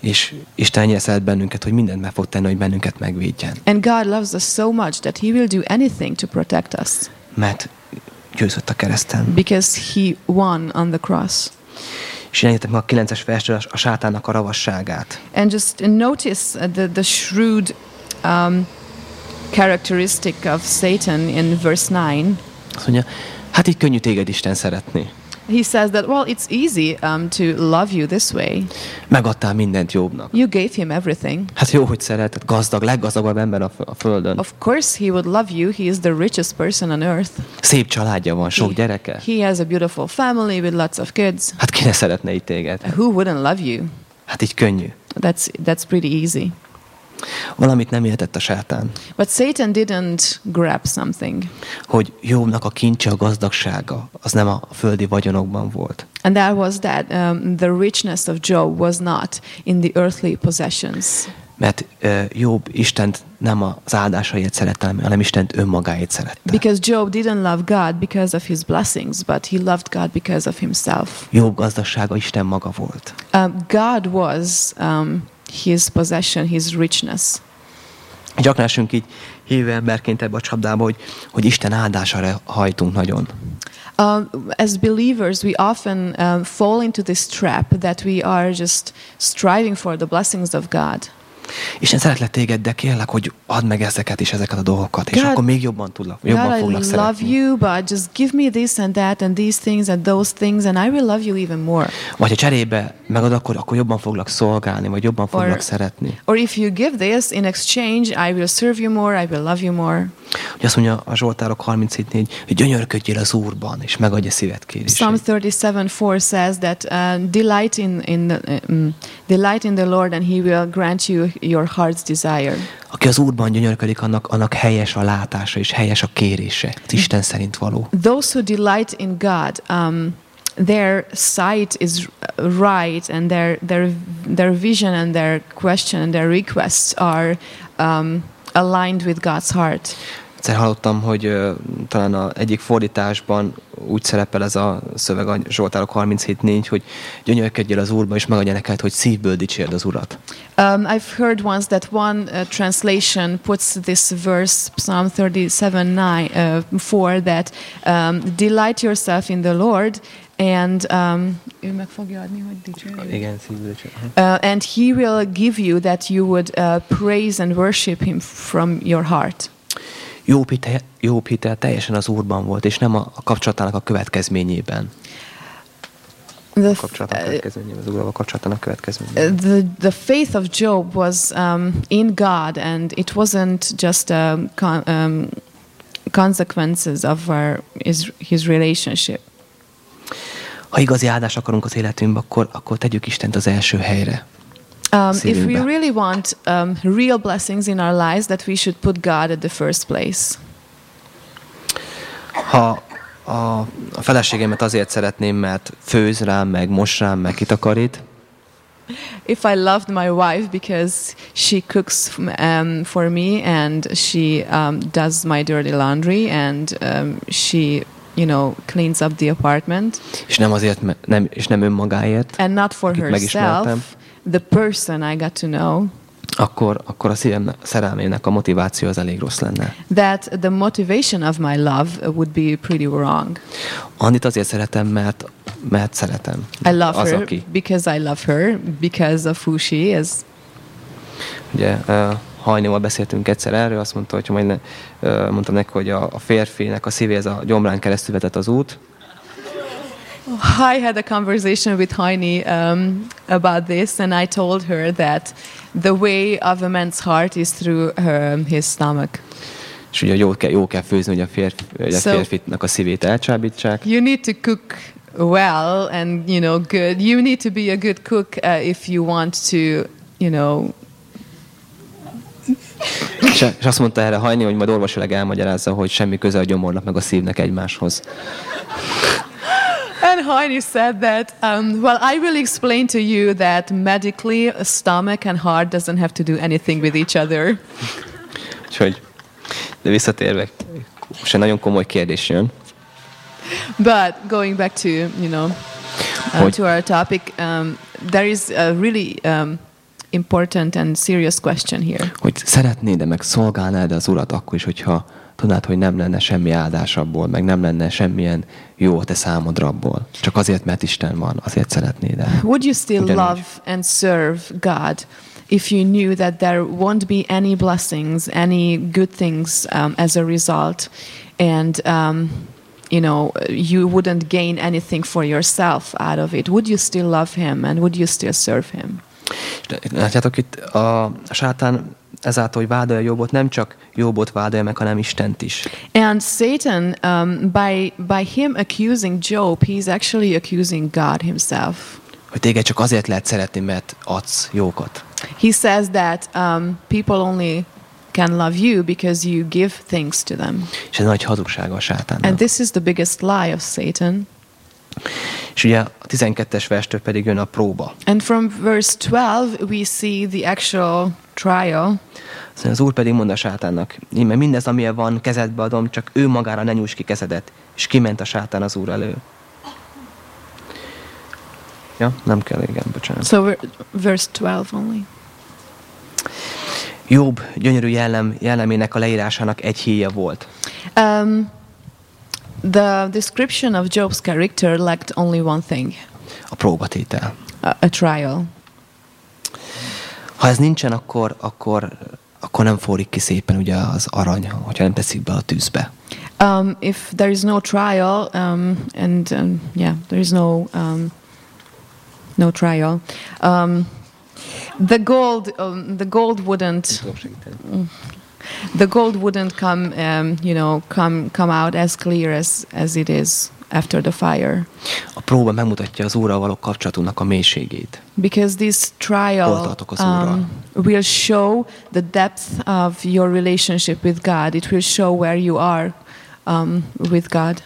És Isten ennyire szeret bennünket, hogy mindent meg fog tenni, hogy bennünket megvédjen. And God loves us so much that he will do anything to protect us Mert győzött a kereszten. because he won on the cross. És jelenjetek meg a 9-es versről a sátának a ravasságát. And just notice the, the shrewd um, characteristic of Satan in verse 9. Azt mondja, hát így könnyű téged Isten szeretni. He says that, well, it's easy um, to love you this way. Megadtál mindent jobbnak. You gave him everything. Hát jó, hogy szereted, gazdag, leggazdagabb ember a, a földön. Of course, he would love you. He is the richest person on earth. Szép családja van, sok He, gyereke. he has a beautiful family with lots of kids. Hát ki ne szeretne így téged? Who wouldn't love you? Hát így könnyű. That's, that's pretty easy. Valamit nem értett a sátán, But Satan didn't grab something. hogy Jobbnak a kincse, a gazdagsága, az nem a földi vagyonokban volt, And that was that um, the richness of Job was not in the earthly possessions. mert uh, Jobb Istent nem az áldásaiért szerette, hanem Istent önmagáért szerette. Because Job didn't love God because of his blessings, but he loved God because of himself. Jobb gazdagsága Isten maga volt. Um, God was um, his possession, his richness. Gyakran esünk így hívő emberként ebbe a csapdába, hogy, hogy Isten áldására hajtunk nagyon. Um, as believers, we often um, fall into this trap that we are just striving for the blessings of God. Isten szeretlek téged, de kérlek, hogy add meg ezeket és ezeket a dolgokat, és God- akkor még jobban tudlak, jobban God, I foglak love szeretni. you, but just give me this and that and these things and those things, and I will love you even more. Vagy ha cserébe megad, akkor, akkor jobban foglak szolgálni, vagy jobban foglak Or- szeretni. Or if you give this in exchange, I will serve you more, I will love you more. Hogy azt mondja a Zsoltárok 37.4, hogy gyönyörködjél az Úrban, és megadja szíved Psalm kérését. 37 4 says that uh, delight in, in the, um, delight in the Lord, and He will grant you your heart's desire. Aki az Úrban gyönyörködik, annak, annak helyes a látása, és helyes a kérése. Az Isten szerint való. Those who delight in God, um, their sight is right, and their their their vision and their question and their requests are um, aligned with God's heart. Egyszer hallottam, hogy ö, talán a egyik fordításban úgy szerepel ez a szöveg a Zsoltárok 37.4, hogy gyönyörködjél az Úrban, és megadja neked, hogy szívből dicsérd az Urat. Um, I've heard once that one uh, translation puts this verse, Psalm 37 9, uh, 4, that um, delight yourself in the Lord, and um, ő meg fogja adni, hogy dicsérjük. Igen, szívből. Uh, and he will give you that you would uh, praise and worship him from your heart. Jó hitel, jó hitel teljesen az Úrban volt, és nem a, a kapcsolatának a következményében. The, uh, the, the faith of Job was um, in God, and it wasn't just um, con- um, consequences of our, his, his relationship. Ha igazi áldást akarunk az életünkbe, akkor, akkor tegyük Istent az első helyre. Um, if we really want um, real blessings in our lives, that we should put God at the first place. Ha a, a feleségemet azért szeretném, mert főz rám, meg mos rám, meg kitakarít, If I loved my wife because she cooks um, for me and she um, does my dirty laundry and um, she, you know, cleans up the apartment, és nem azért, nem, és nem önmagáért, and not for herself, the person I got to know, akkor, akkor a szívem, szerelmének a motiváció az elég rossz lenne. that the motivation of my love would be pretty wrong. Annit azért szeretem, mert, mert szeretem. I love az, her aki. because I love her, because of who she is. Ugye uh, Hajnival beszéltünk egyszer erről, azt mondta, hogy majd ne, uh, mondtam neki, hogy a, a férfinek a szívéhez a gyomrán keresztül vetett az út, I had a conversation with Heini um, about this, and I told her that the way of a man's heart is through her, his stomach. és ugye jó kell, jó kell főzni, hogy a, férfi, hogy a So- férfinak a szívét elcsábítsák. You need to cook well and you know good. You need to be a good cook uh, if you want to, you know. És, és azt mondta erre Hajni, hogy majd orvosilag elmagyarázza, hogy semmi köze a gyomornak meg a szívnek egymáshoz. And Heini said that. Um, well, I will explain to you that medically, a stomach and heart doesn't have to do anything with each other. Úgyhogy, de visszatérve, most egy nagyon komoly kérdés jön. But going back to you know uh, to our topic, um, there is a really um, important and serious question here. hogy szeretnéd-e meg szolgálnád az Urat akkor is, hogyha tudnád, hogy nem lenne semmi áldás abból, meg nem lenne semmilyen jó a te számodra abból. Csak azért, mert Isten van, azért szeretnéd el. Would you still Ugyanúgy. love and serve God if you knew that there won't be any blessings, any good things um, as a result, and um, you know you wouldn't gain anything for yourself out of it? Would you still love Him and would you still serve Him? Látjátok itt a sátán ezáltal, hogy vádolja Jobbot, nem csak Jobbot vádolja meg, hanem Istent is. And Satan, um, by by him accusing Job, he's actually accusing God Himself. Hogy téged csak azért lehet szeretni, mert adsz jókat. He says that um, people only can love you because you give things to them. És ez nagy hazugsága a sátánnak. And this is the biggest lie of Satan. És ugye a 12-es verstől pedig jön a próba. And from verse 12, we see the actual trial. Az úr pedig mond a sátánnak, íme mindez, amilyen van, kezedbe adom, csak ő magára ne nyújts ki kezedet. És kiment a sátán az úr elő. Ja, nem kell, igen, bocsánat. So, ver- verse 12 only. Jobb gyönyörű jellem, jellemének a leírásának egy híja volt. Um, the description of Job's character lacked only one thing A próbatétel. a, a trial. Ha ez nincsen, akkor, akkor, akkor nem forrik ki szépen ugye az arany, hogyha nem teszik be a tűzbe. Um, if there is no trial, um, and um, yeah, there is no um, no trial, um, the gold um, the gold wouldn't the gold wouldn't come um, you know come come out as clear as as it is after the fire A próba megmutatja az Úrral való kapcsolatunknak a mélységét. because this trial um, will show the depth of your relationship with God. It will show where you are um, with God.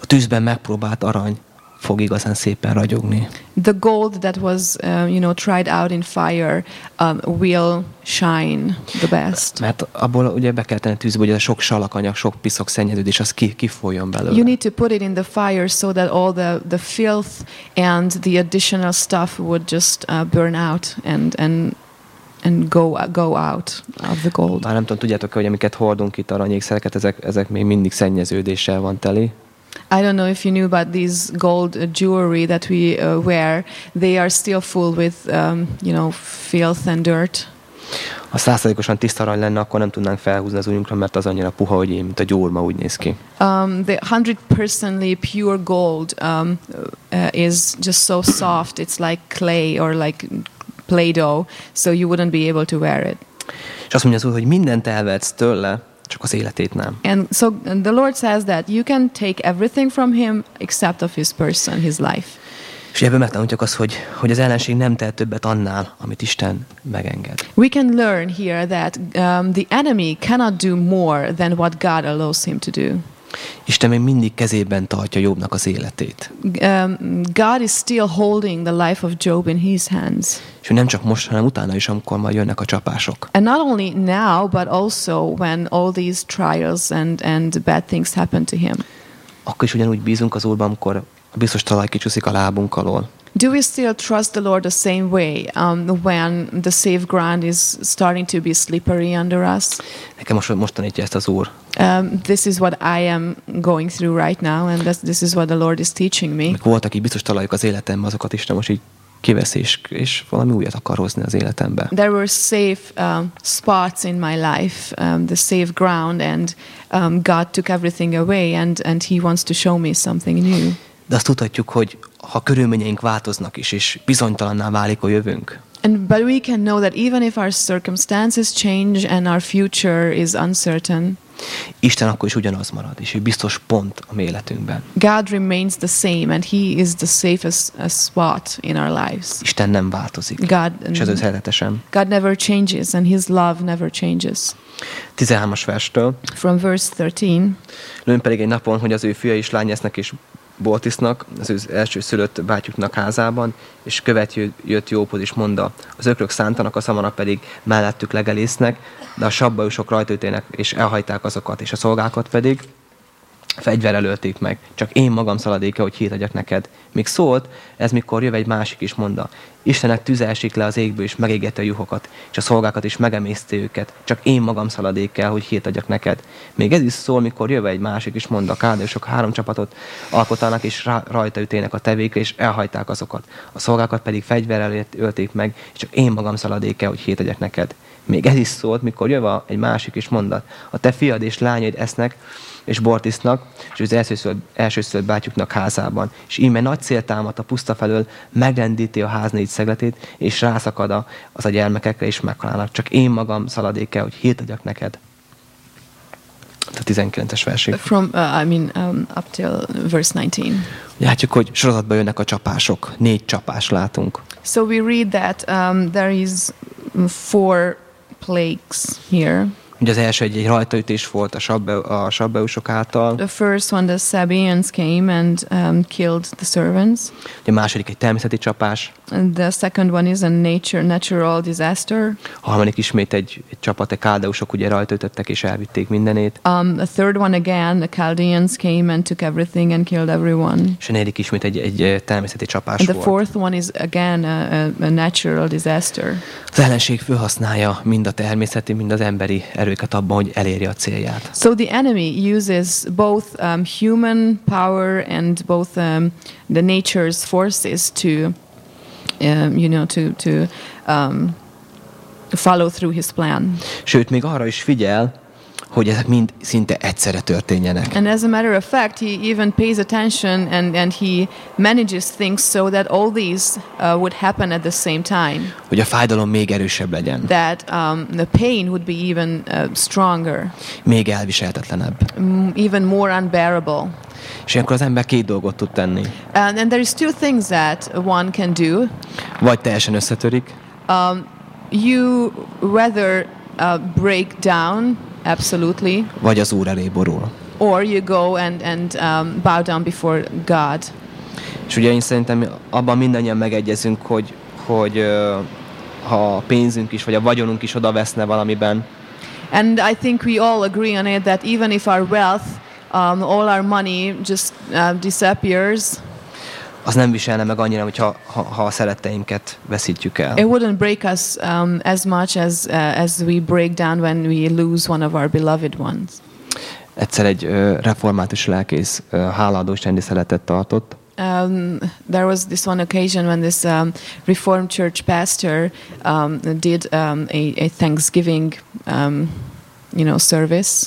A tűzben megpróbált arany fog igazán szépen ragyogni. The gold that was, uh, you know, tried out in fire um, will shine the best. Mert abból ugye be kell tenni tűzbe, hogy a sok salakanyag, sok piszok szennyeződés, az ki, kifolyjon belőle. You need to put it in the fire so that all the, the filth and the additional stuff would just uh, burn out and and and go go out of the gold. Már nem tudom, tudjátok hogy amiket hordunk itt aranyékszereket, ezek, ezek még mindig szennyeződéssel van teli. I don't know if you knew about these gold uh, jewelry that we uh, wear. They are still full with, um, you know, filth and dirt. Ha százszerzékosan tiszta arany lenne, akkor nem tudnánk felhúzni az ujjunkra, mert az annyira puha, hogy én, mint a gyurma úgy néz ki. Um, the hundred percently pure gold um, uh, is just so soft. It's like clay or like Play-Doh, so you wouldn't be able to wear it. És azt mondja az úr, hogy mindent elvetsz tőle, csak az életét nem. And so the Lord says that you can take everything from him except of his person, his life. És ebből megtanuljuk azt, hogy, hogy az ellenség nem tehet többet annál, amit Isten megenged. We can learn here that um, the enemy cannot do more than what God allows him to do. Isten még mindig kezében tartja Jobbnak az életét. Um, God is still holding the life of Job in his hands. És nem csak most, hanem utána is, amikor majd jönnek a csapások. And not only now, but also when all these trials and, and bad things happen to him. Akkor is ugyanúgy bízunk az Úrban, amikor a biztos talaj kicsúszik a lábunk alól. Do we still trust the Lord the same way um, when the safe ground is starting to be slippery under us? Nekem most, most tanítja ezt az Úr. Um, this is what I am going through right now, and this, this is what the Lord is teaching me. Amikor voltak így biztos talajok az életemben, azokat Isten most így kivesz és, és valami újat akar hozni az életembe. There were safe um, spots in my life, um, the safe ground, and um, God took everything away, and, and He wants to show me something new. De azt tudhatjuk, hogy ha körülményeink változnak is, és bizonytalanná válik a jövőnk, And but we can know that even if our circumstances change and our future is uncertain, Isten akkor is ugyanaz marad, és ő biztos pont a mi életünkben. God remains the same, and He is the safest uh, spot in our lives. Isten nem változik. God, És ez ő szeretetesem. God never changes, and His love never changes. 13-as verstől. From verse 13. Lőn pedig egy napon, hogy az ő fia és lány esznek és boltisznak, az ő első szülött bátyjuknak házában, és követ jö- jött Jópod is mondta, az ökrök szántanak, a szamanak pedig mellettük legelésznek, de a sabbajusok rajtőtének, és elhajták azokat, és a szolgákat pedig fegyverrel ölték meg. Csak én magam szaladéka, hogy hírt adjak neked. Míg szólt, ez mikor jöv egy másik is mondta. Istenek tüze esik le az égből, és megégette a juhokat, és a szolgákat is megemészti őket. Csak én magam szaladék el, hogy hírt adjak neked. Még ez is szól, mikor jöv egy másik is mondta. A kádősök három csapatot alkotanak, és rá, rajta ütének a tevékre, és elhajták azokat. A szolgákat pedig fegyverrel ölt- ölték meg, és csak én magam szaladék el, hogy hírt adjak neked. Még ez is szólt, mikor jöv egy másik is mondat. A te fiad és lányaid esznek, és bort isznak, és az elsőszülött, elsőszülött bátyjuknak házában. És íme nagy cél támad a puszta felől, megrendíti a ház négy szegletét, és rászakad az a gyermekekre, és meghalálnak. Csak én magam szaladék el, hogy hírt adjak neked. A 19-es versig. From, uh, I mean, um, up till verse 19. Látjuk, hogy sorozatban jönnek a csapások. Négy csapás látunk. So we read that um, there is four plagues here. Ugye az első egy, egy rajtaütés volt a, sabbe, a sabbeusok által. The first one, the Sabaeans came and um, killed the servants. Ugye a második egy természeti csapás. The second one is a nature natural disaster. A harmadik ismét egy, egy csapat, egy káldeusok ugye rajtaütöttek és elvitték mindenét. Um, the third one again, the Chaldeans came and took everything and killed everyone. És a negyedik ismét egy, egy természeti csapás And the volt. fourth one is again a, a, a natural disaster. Az ellenség felhasználja mind a természeti, mind az emberi erőket abban, hogy elérje a célját. So the enemy uses both um, human power and both um, the nature's forces to, you know, to to um, follow through his plan. Sőt, még arra is figyel, hogy ezek mind szinte egyszerre történjenek. And as a matter of fact, he even pays attention and, and he manages things so that all these uh, would happen at the same time. Hogy a fájdalom még erősebb legyen, That um, the pain would be even uh, stronger, még elviselhetetlenebb. even more unbearable. És ilyenkor az ember két dolgot tud tenni. And, and there is two things that one can do. Vagy teljesen összetörik, You rather uh, break down, absolutely, vagy az Úr elé borul. or you go and, and um, bow down before God. És ugye én szerintem abban mindannyian megegyezünk, hogy, hogy ha a pénzünk is, vagy a vagyonunk is oda veszne valamiben, And I think we all agree on it that even if our wealth, um, all our money just uh, disappears, az nem viselne meg annyira, hogyha ha, ha a szeretteinket veszítjük el. it wouldn't break us um, as much as, uh, as we break down when we lose one of our beloved ones. Egyszer egy ö, református lelkész ö, hálaadó isteni szeretet tartott, Um, there was this one occasion when this um, Reformed church pastor um, did um, a, a Thanksgiving, um, you know, service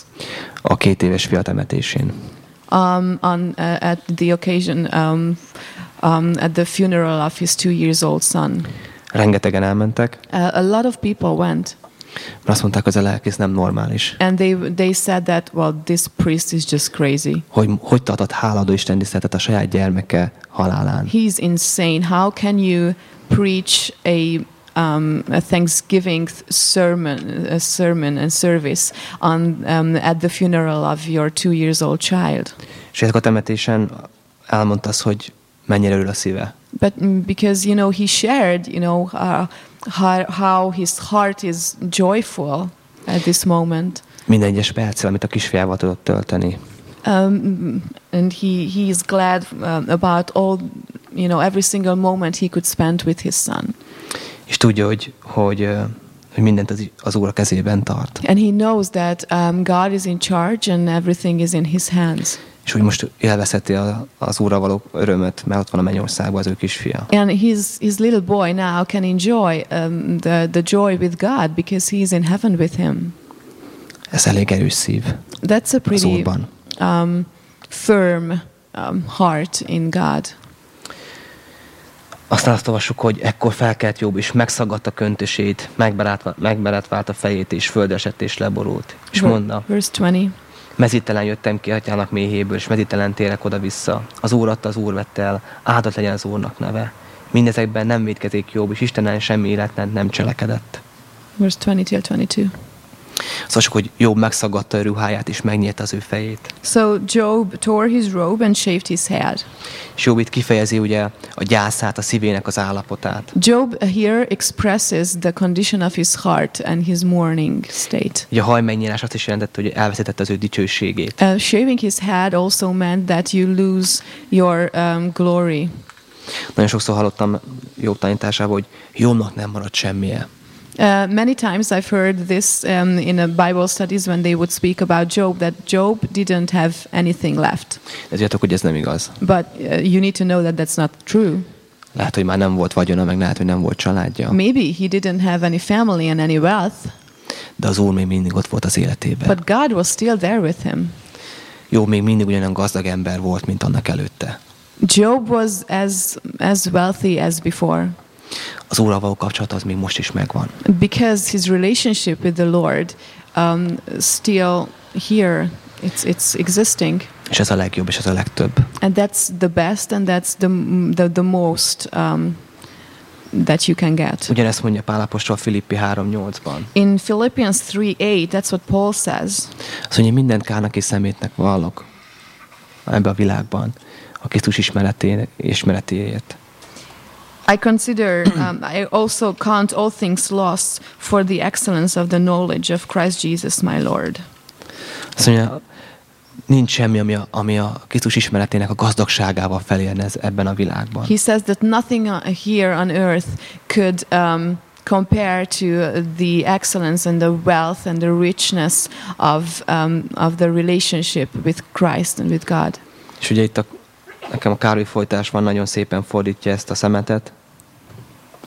a két éves fia temetésén. um, on uh, at the occasion um, um, at the funeral of his two years old son. Rengetegen elmentek, Uh, a lot of people went, mert azt mondták, hogy ez a lelkész nem normális. and they they said that well, this priest is just crazy. Hogy hogy tartott háladó Isten tiszteletet a saját gyermeke halálán. He's insane. How can you preach a um, a Thanksgiving th- sermon, a sermon and service on um, at the funeral of your two years old child? És a temetésen elmondta hogy mennyire örül a szíve. But because you know he shared, you know uh, how, how his heart is joyful at this moment, Minden egyes perccel, amit a kisfiával tudott tölteni. um, and he he is glad um, about all, you know, every single moment he could spend with his son. És tudja, hogy, hogy, hogy mindent az, az Úr a kezében tart. And he knows that um, God is in charge and everything is in his hands. És hogy most élvezheti az Úrral való örömöt, mert ott van a mennyországban az ő kisfia. And his, his little boy now can enjoy um, the, the joy with God because he's in heaven with him. Ez elég erős szív That's a pretty um, firm um, heart in God. Aztán azt olvassuk, hogy ekkor felkelt Jobb, és megszaggatta köntösét, megberátvált a fejét, és földesett, és leborult. És mondta, Verse 20. mezítelen jöttem ki atyának méhéből, és mezítelen térek oda-vissza. Az Úr adta, az Úr vette el, áldott legyen az Úrnak neve. Mindezekben nem védkezik Jobb, és Istenen semmi életlen nem cselekedett. Verse 20 till 22. Szóval, hogy Jobb megszaggatta a ruháját, és megnyílt az ő fejét. So Job tore his robe and shaved his head. És Jobb itt kifejezi ugye a gyászát, a szívének az állapotát. Job here expresses the condition of his heart and his mourning state. Ugye a haj megnyílás azt is jelentette, hogy elveszítette az ő dicsőségét. Uh, shaving his head also meant that you lose your um, glory. Nagyon sokszor hallottam Jobb tanításában, hogy Jobbnak nem maradt semmije. Uh, many times I've heard this um, in a Bible studies when they would speak about Job that Job didn't have anything left. Ez tudjátok, hogy ez nem igaz. But uh, you need to know that that's not true. Lehet, hogy már nem volt vagyona, meg lehet, hogy nem volt családja. Maybe he didn't have any family and any wealth, De az Úr még mindig ott volt az életében. but God was still there with him. Jó, még mindig ugyanolyan gazdag ember volt, mint annak előtte. Job was as as wealthy as before Az Úrral való kapcsolat az még most is megvan. because his relationship with the Lord um, still here. It's it's existing, És ez a legjobb, és ez a legtöbb. and that's the best, and that's the the, the most um, that you can get. Ugyanezt mondja Pál apostol Filippi 3.8-ban. In Philippians 3:8, that's what Paul says. Azt mondja, mindent kárnak és szemétnek vallok ebbe a világban, a Krisztus ismereté, ismeretéért. I consider, um, I also count all things lost for the excellence of the knowledge of Christ Jesus my Lord. Azt mondja, nincs semmi, ami a, ami a Krisztus ismeretének a gazdagságával felérne ez, ebben a világban. He says that nothing uh, here on earth could um, compare to the excellence and the wealth and the richness of, um, of the relationship with Christ and with God. És ugye itt a, nekem a Károly folytásban nagyon szépen fordítja ezt a szemetet,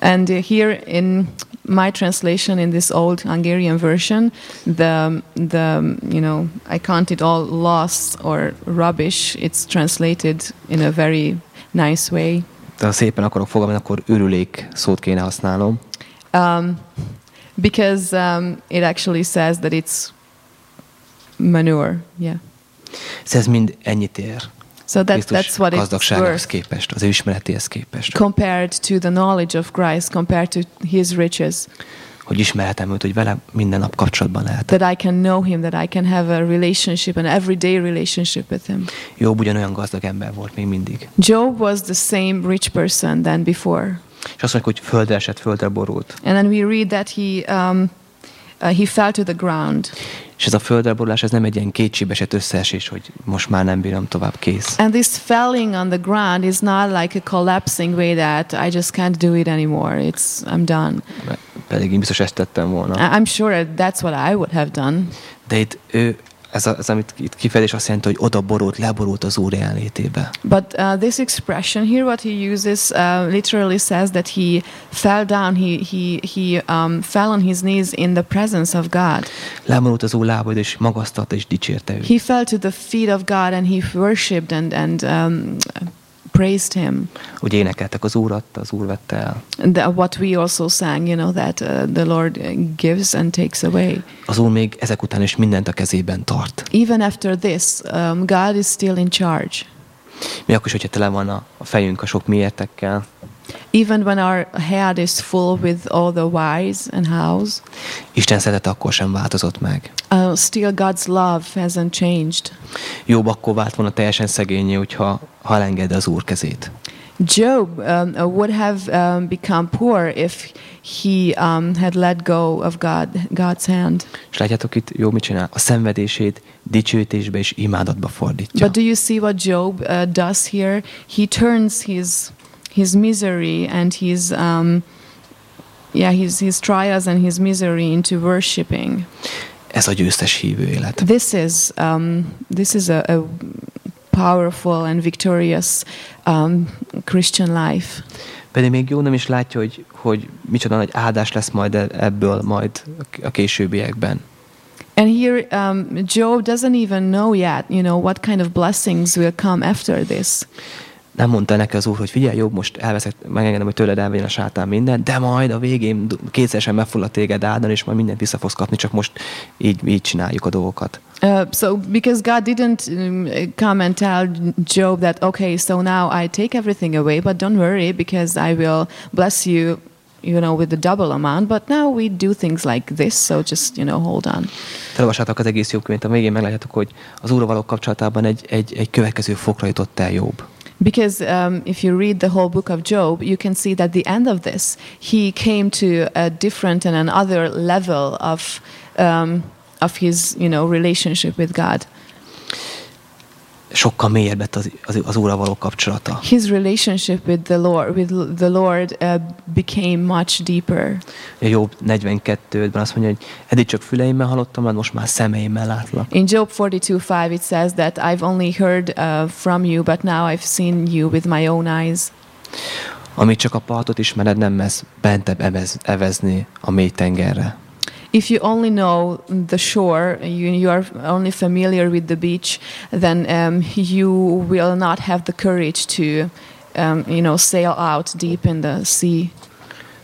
And here in my translation in this old Hungarian version, the the you know I count it all loss or rubbish. It's translated in a very nice way. De ha szépen akarok fogalmazni, akkor ürülék szót kéne használnom. Um, because um, it actually says that it's manure. Yeah. Ez mind ennyit ér. So that, Krisztus that's what it's gazdagságához képest, az ő ismeretéhez képest. compared to the knowledge of Christ, compared to his riches. Hogy ismerhetem őt, hogy vele minden nap kapcsolatban lehet. That I can know him, that I can have a relationship, an everyday relationship with him. Jobb ugyanolyan gazdag ember volt még mindig. Job was the same rich person than before. És azt mondjuk, hogy földre esett, földre borult. And then we read that he, um, uh, he fell to the ground. És ez a földre borulás, ez nem egy ilyen kétségbeesett összeesés, hogy most már nem bírom tovább, kész. And this falling on the ground is not like a collapsing way that I just can't do it anymore. It's I'm done. Pedig én biztos ezt tettem volna. I'm sure that's what I would have done. De itt ő, ez, a, ez amit itt kifejezés azt jelenti, hogy oda borult, leborult az Úr jelenlétébe. But uh, this expression here, what he uses, uh, literally says that he fell down. He he he um, fell on his knees in the presence of God. Leborult az Úr lábaid, és magasztalta, és dicsérte őt. He fell to the feet of God and he worshipped and and um, praised him. Úgy énekeltek az Úrat, az Úr vette el. The, what we also sang, you know, that uh, the Lord gives and takes away. Az Úr még ezek után is mindent a kezében tart. Even after this, um, God is still in charge. Mi akkor is, hogyha tele van a fejünk a sok miértekkel, Even when our head is full with all the whys and hows, Isten szeretete akkor sem változott meg. uh, still God's love hasn't changed. Jobb akkor vált volna teljesen szegényé, hogyha ha elenged az Úr kezét. Job um, uh, would have um, become poor if he um, had let go of God, God's hand. És látjátok itt, jó mit csinál? A szenvedését dicsőítésbe és imádatba fordítja. But do you see what Job uh, does here? He turns his his misery and his um, yeah his his trials and his misery into worshiping. Ez a győztes hívő élet. This is um, this is a, a powerful and victorious um, Christian life. Pedig még jó nem is látja, hogy, hogy micsoda nagy áldás lesz majd ebből majd a későbbiekben. And here, um, Job doesn't even know yet, you know, what kind of blessings will come after this. Nem mondta neki az úr, hogy figyelj, jobb, most elveszek, megengedem, hogy tőled elvegyen a sátán minden, de majd a végén kétszeresen meg foglak téged áldani, és majd mindent vissza fogsz kapni, csak most így, így csináljuk a dolgokat. Uh, so, because God didn't um, come and tell Job that, okay, so now I take everything away, but don't worry, because I will bless you, you know, with the double amount. But now we do things like this, so just, you know, hold on. Elolvassátok az egész jobb könyvet, a végén meglátjátok, hogy az úrral való kapcsolatában egy, egy, egy következő fokra jutott el Jobb. Because um, if you read the whole book of Job, you can see that the end of this, he came to a different and another level of um, of his, you know, relationship with God. Sokkal mélyebb lett az, az, az úrral való kapcsolata. His relationship with the Lord, with the Lord, uh, became much deeper. Jobb 42-ben azt mondja, hogy eddig csak füleimmel hallottam, hát most már szemeimmel látlak. In Job 42:5, it says that I've only heard uh, from you, but now I've seen you with my own eyes. Amíg csak a partot ismered, nem mesz bentebb evez, evezni a mély tengerre. If you only know the shore, you, you are only familiar with the beach, then um, you will not have the courage to, um, you know, sail out deep in the sea.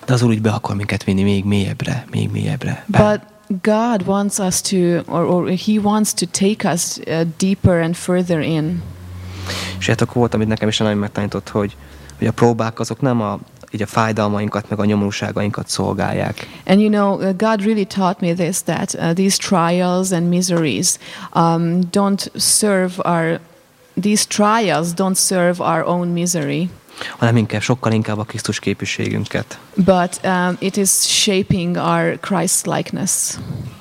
De az úr úgy be akar minket vinni még mélyebbre, még mélyebbre. But God wants us to, or, or He wants to take us uh, deeper and further in. És hát volt, amit nekem is nagyon megtanított, hogy, hogy a próbák azok nem a, így a fájdalmainkat, meg a nyomorúságainkat szolgálják, And you know, uh, God really taught me this that uh, these trials and miseries um, don't serve our, these trials don't serve our own misery, hanem inkább sokkal inkább a Krisztus képviségünket. but um, it is shaping our Christ likeness. A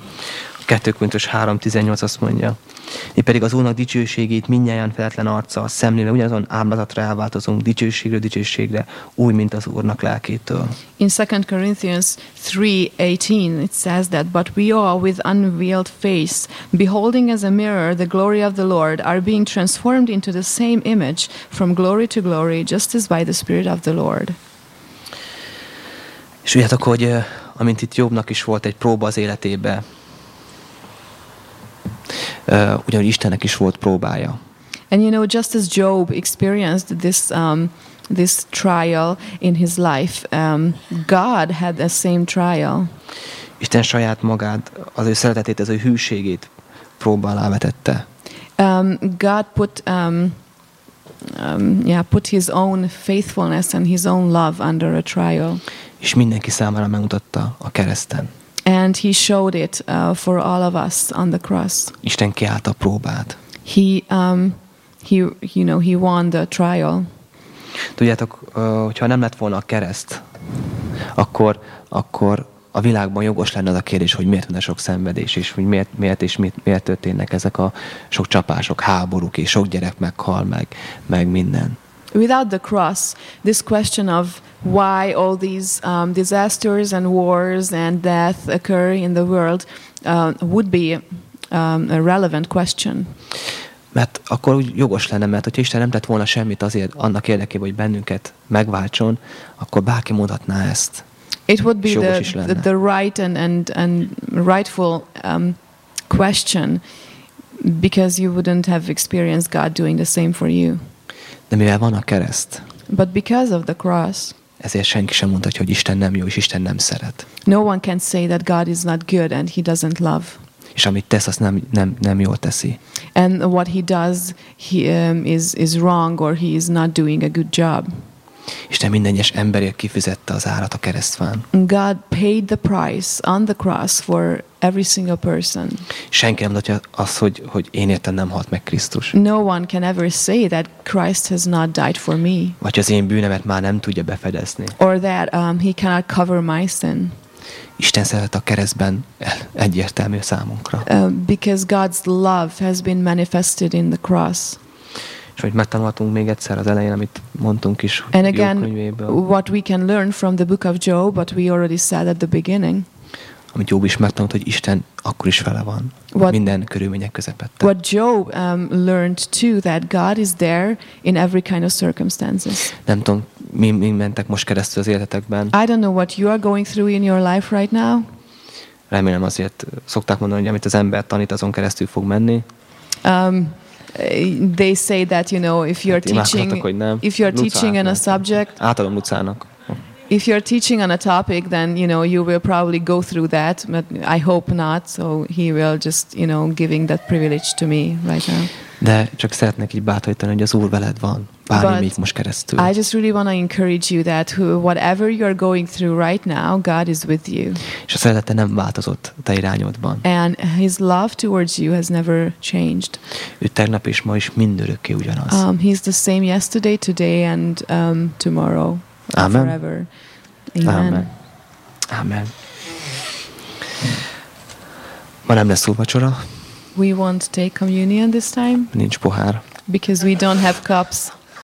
2 Korintus 3.18 azt mondja, mi pedig az Úrnak dicsőségét mindnyáján feletlen arccal, szemléle ugyanazon ábrázatra elváltozunk dicsőségről dicsőségre, úgy, mint az Úrnak lelkétől. In 2 Corinthians 3:18 it says that but we all with unveiled face beholding as a mirror the glory of the Lord are being transformed into the same image from glory to glory just as by the spirit of the Lord. És tudjátok, hogy ö, amint itt Jobbnak is volt egy próba az életébe, ö, ugyanúgy Istennek is volt próbája. And you know, just as Job experienced this um, this trial in his life, um, God had the same trial. Isten saját magát, az ő szeretetét, az ő hűségét próba alá vetette. Um, God put um, um, yeah put His own faithfulness and His own love under a trial, És mindenki számára megmutatta a kereszten. And He showed it uh, for all of us on the cross. Isten kiállt a próbát. He um, he you know he won the trial. Tudjátok, hogyha nem lett volna a kereszt, akkor, akkor a világban jogos lenne az a kérdés, hogy miért van a sok szenvedés, és hogy miért, miért és miért, miért történnek ezek a sok csapások, háborúk, és sok gyerek meghal meg, meg minden. Without the cross, this question of why all these um, disasters and wars and death occur in the world uh, would be um, a relevant question. Mert akkor úgy jogos lenne, mert hogyha Isten nem tett volna semmit azért annak érdekében, hogy bennünket megváltson, akkor bárki mondhatná ezt. It would be the, the, the right and, and, and rightful um, question because you wouldn't have experienced God doing the same for you. De mivel van a kereszt, But because of the cross, ezért senki sem mondhatja, hogy Isten nem jó, és Isten nem szeret. no one can say that God is not good and he doesn't love. És amit tesz, azt nem, nem, nem jól teszi. And what he does he, um, is, is wrong or he is not doing a good job. Isten minden egyes emberért kifizette az árat a keresztfán. God paid the price on the cross for every single person. Senki nem mondhatja azt, hogy, hogy én értem nem halt meg Krisztus. No one can ever say that Christ has not died for me Vagy az én bűnemet már nem tudja befedezni. or that um, he cannot cover my sin. Isten szeret a keresztben el- egyértelmű számunkra. Uh, because God's love has been manifested in the cross. És hogy megtanulhatunk még egyszer az elején, amit mondtunk is And again, könyvéből, what we can learn from the book of Job, what we already said at the beginning, amit Jobb is megtanult, hogy Isten akkor is vele van. What- Minden körülmények közepette. what Job um, learned too, that God is there in every kind of circumstances. Nem tudom, mi, mi mentek most keresztül az életetekben. I don't know what you are going through in your life right now. Remélem azért szokták mondani, hogy amit az ember tanít, azon keresztül fog menni. Um, they say that you know if you're Hát teaching hogy nem. if you're Lucát teaching on a subject Átadom Lucának. if you're teaching on a topic then you know you will probably go through that but i hope not so he will just you know giving that privilege to me right now De csak szeretnék így bátorítani, hogy az Úr veled van. Most keresztül. i just really want to encourage you that who, whatever you're going through right now god is with you És a szeretete nem változott te irányodban. and his love towards you has never changed Ő tegnap és ma is mindörökké ugyanaz. um, he's the same yesterday today and um, tomorrow Amen. forever amen. Amen. Amen. Ma nem lesz úrvacsora, we won't take communion this time nincs pohár. because we don't have cups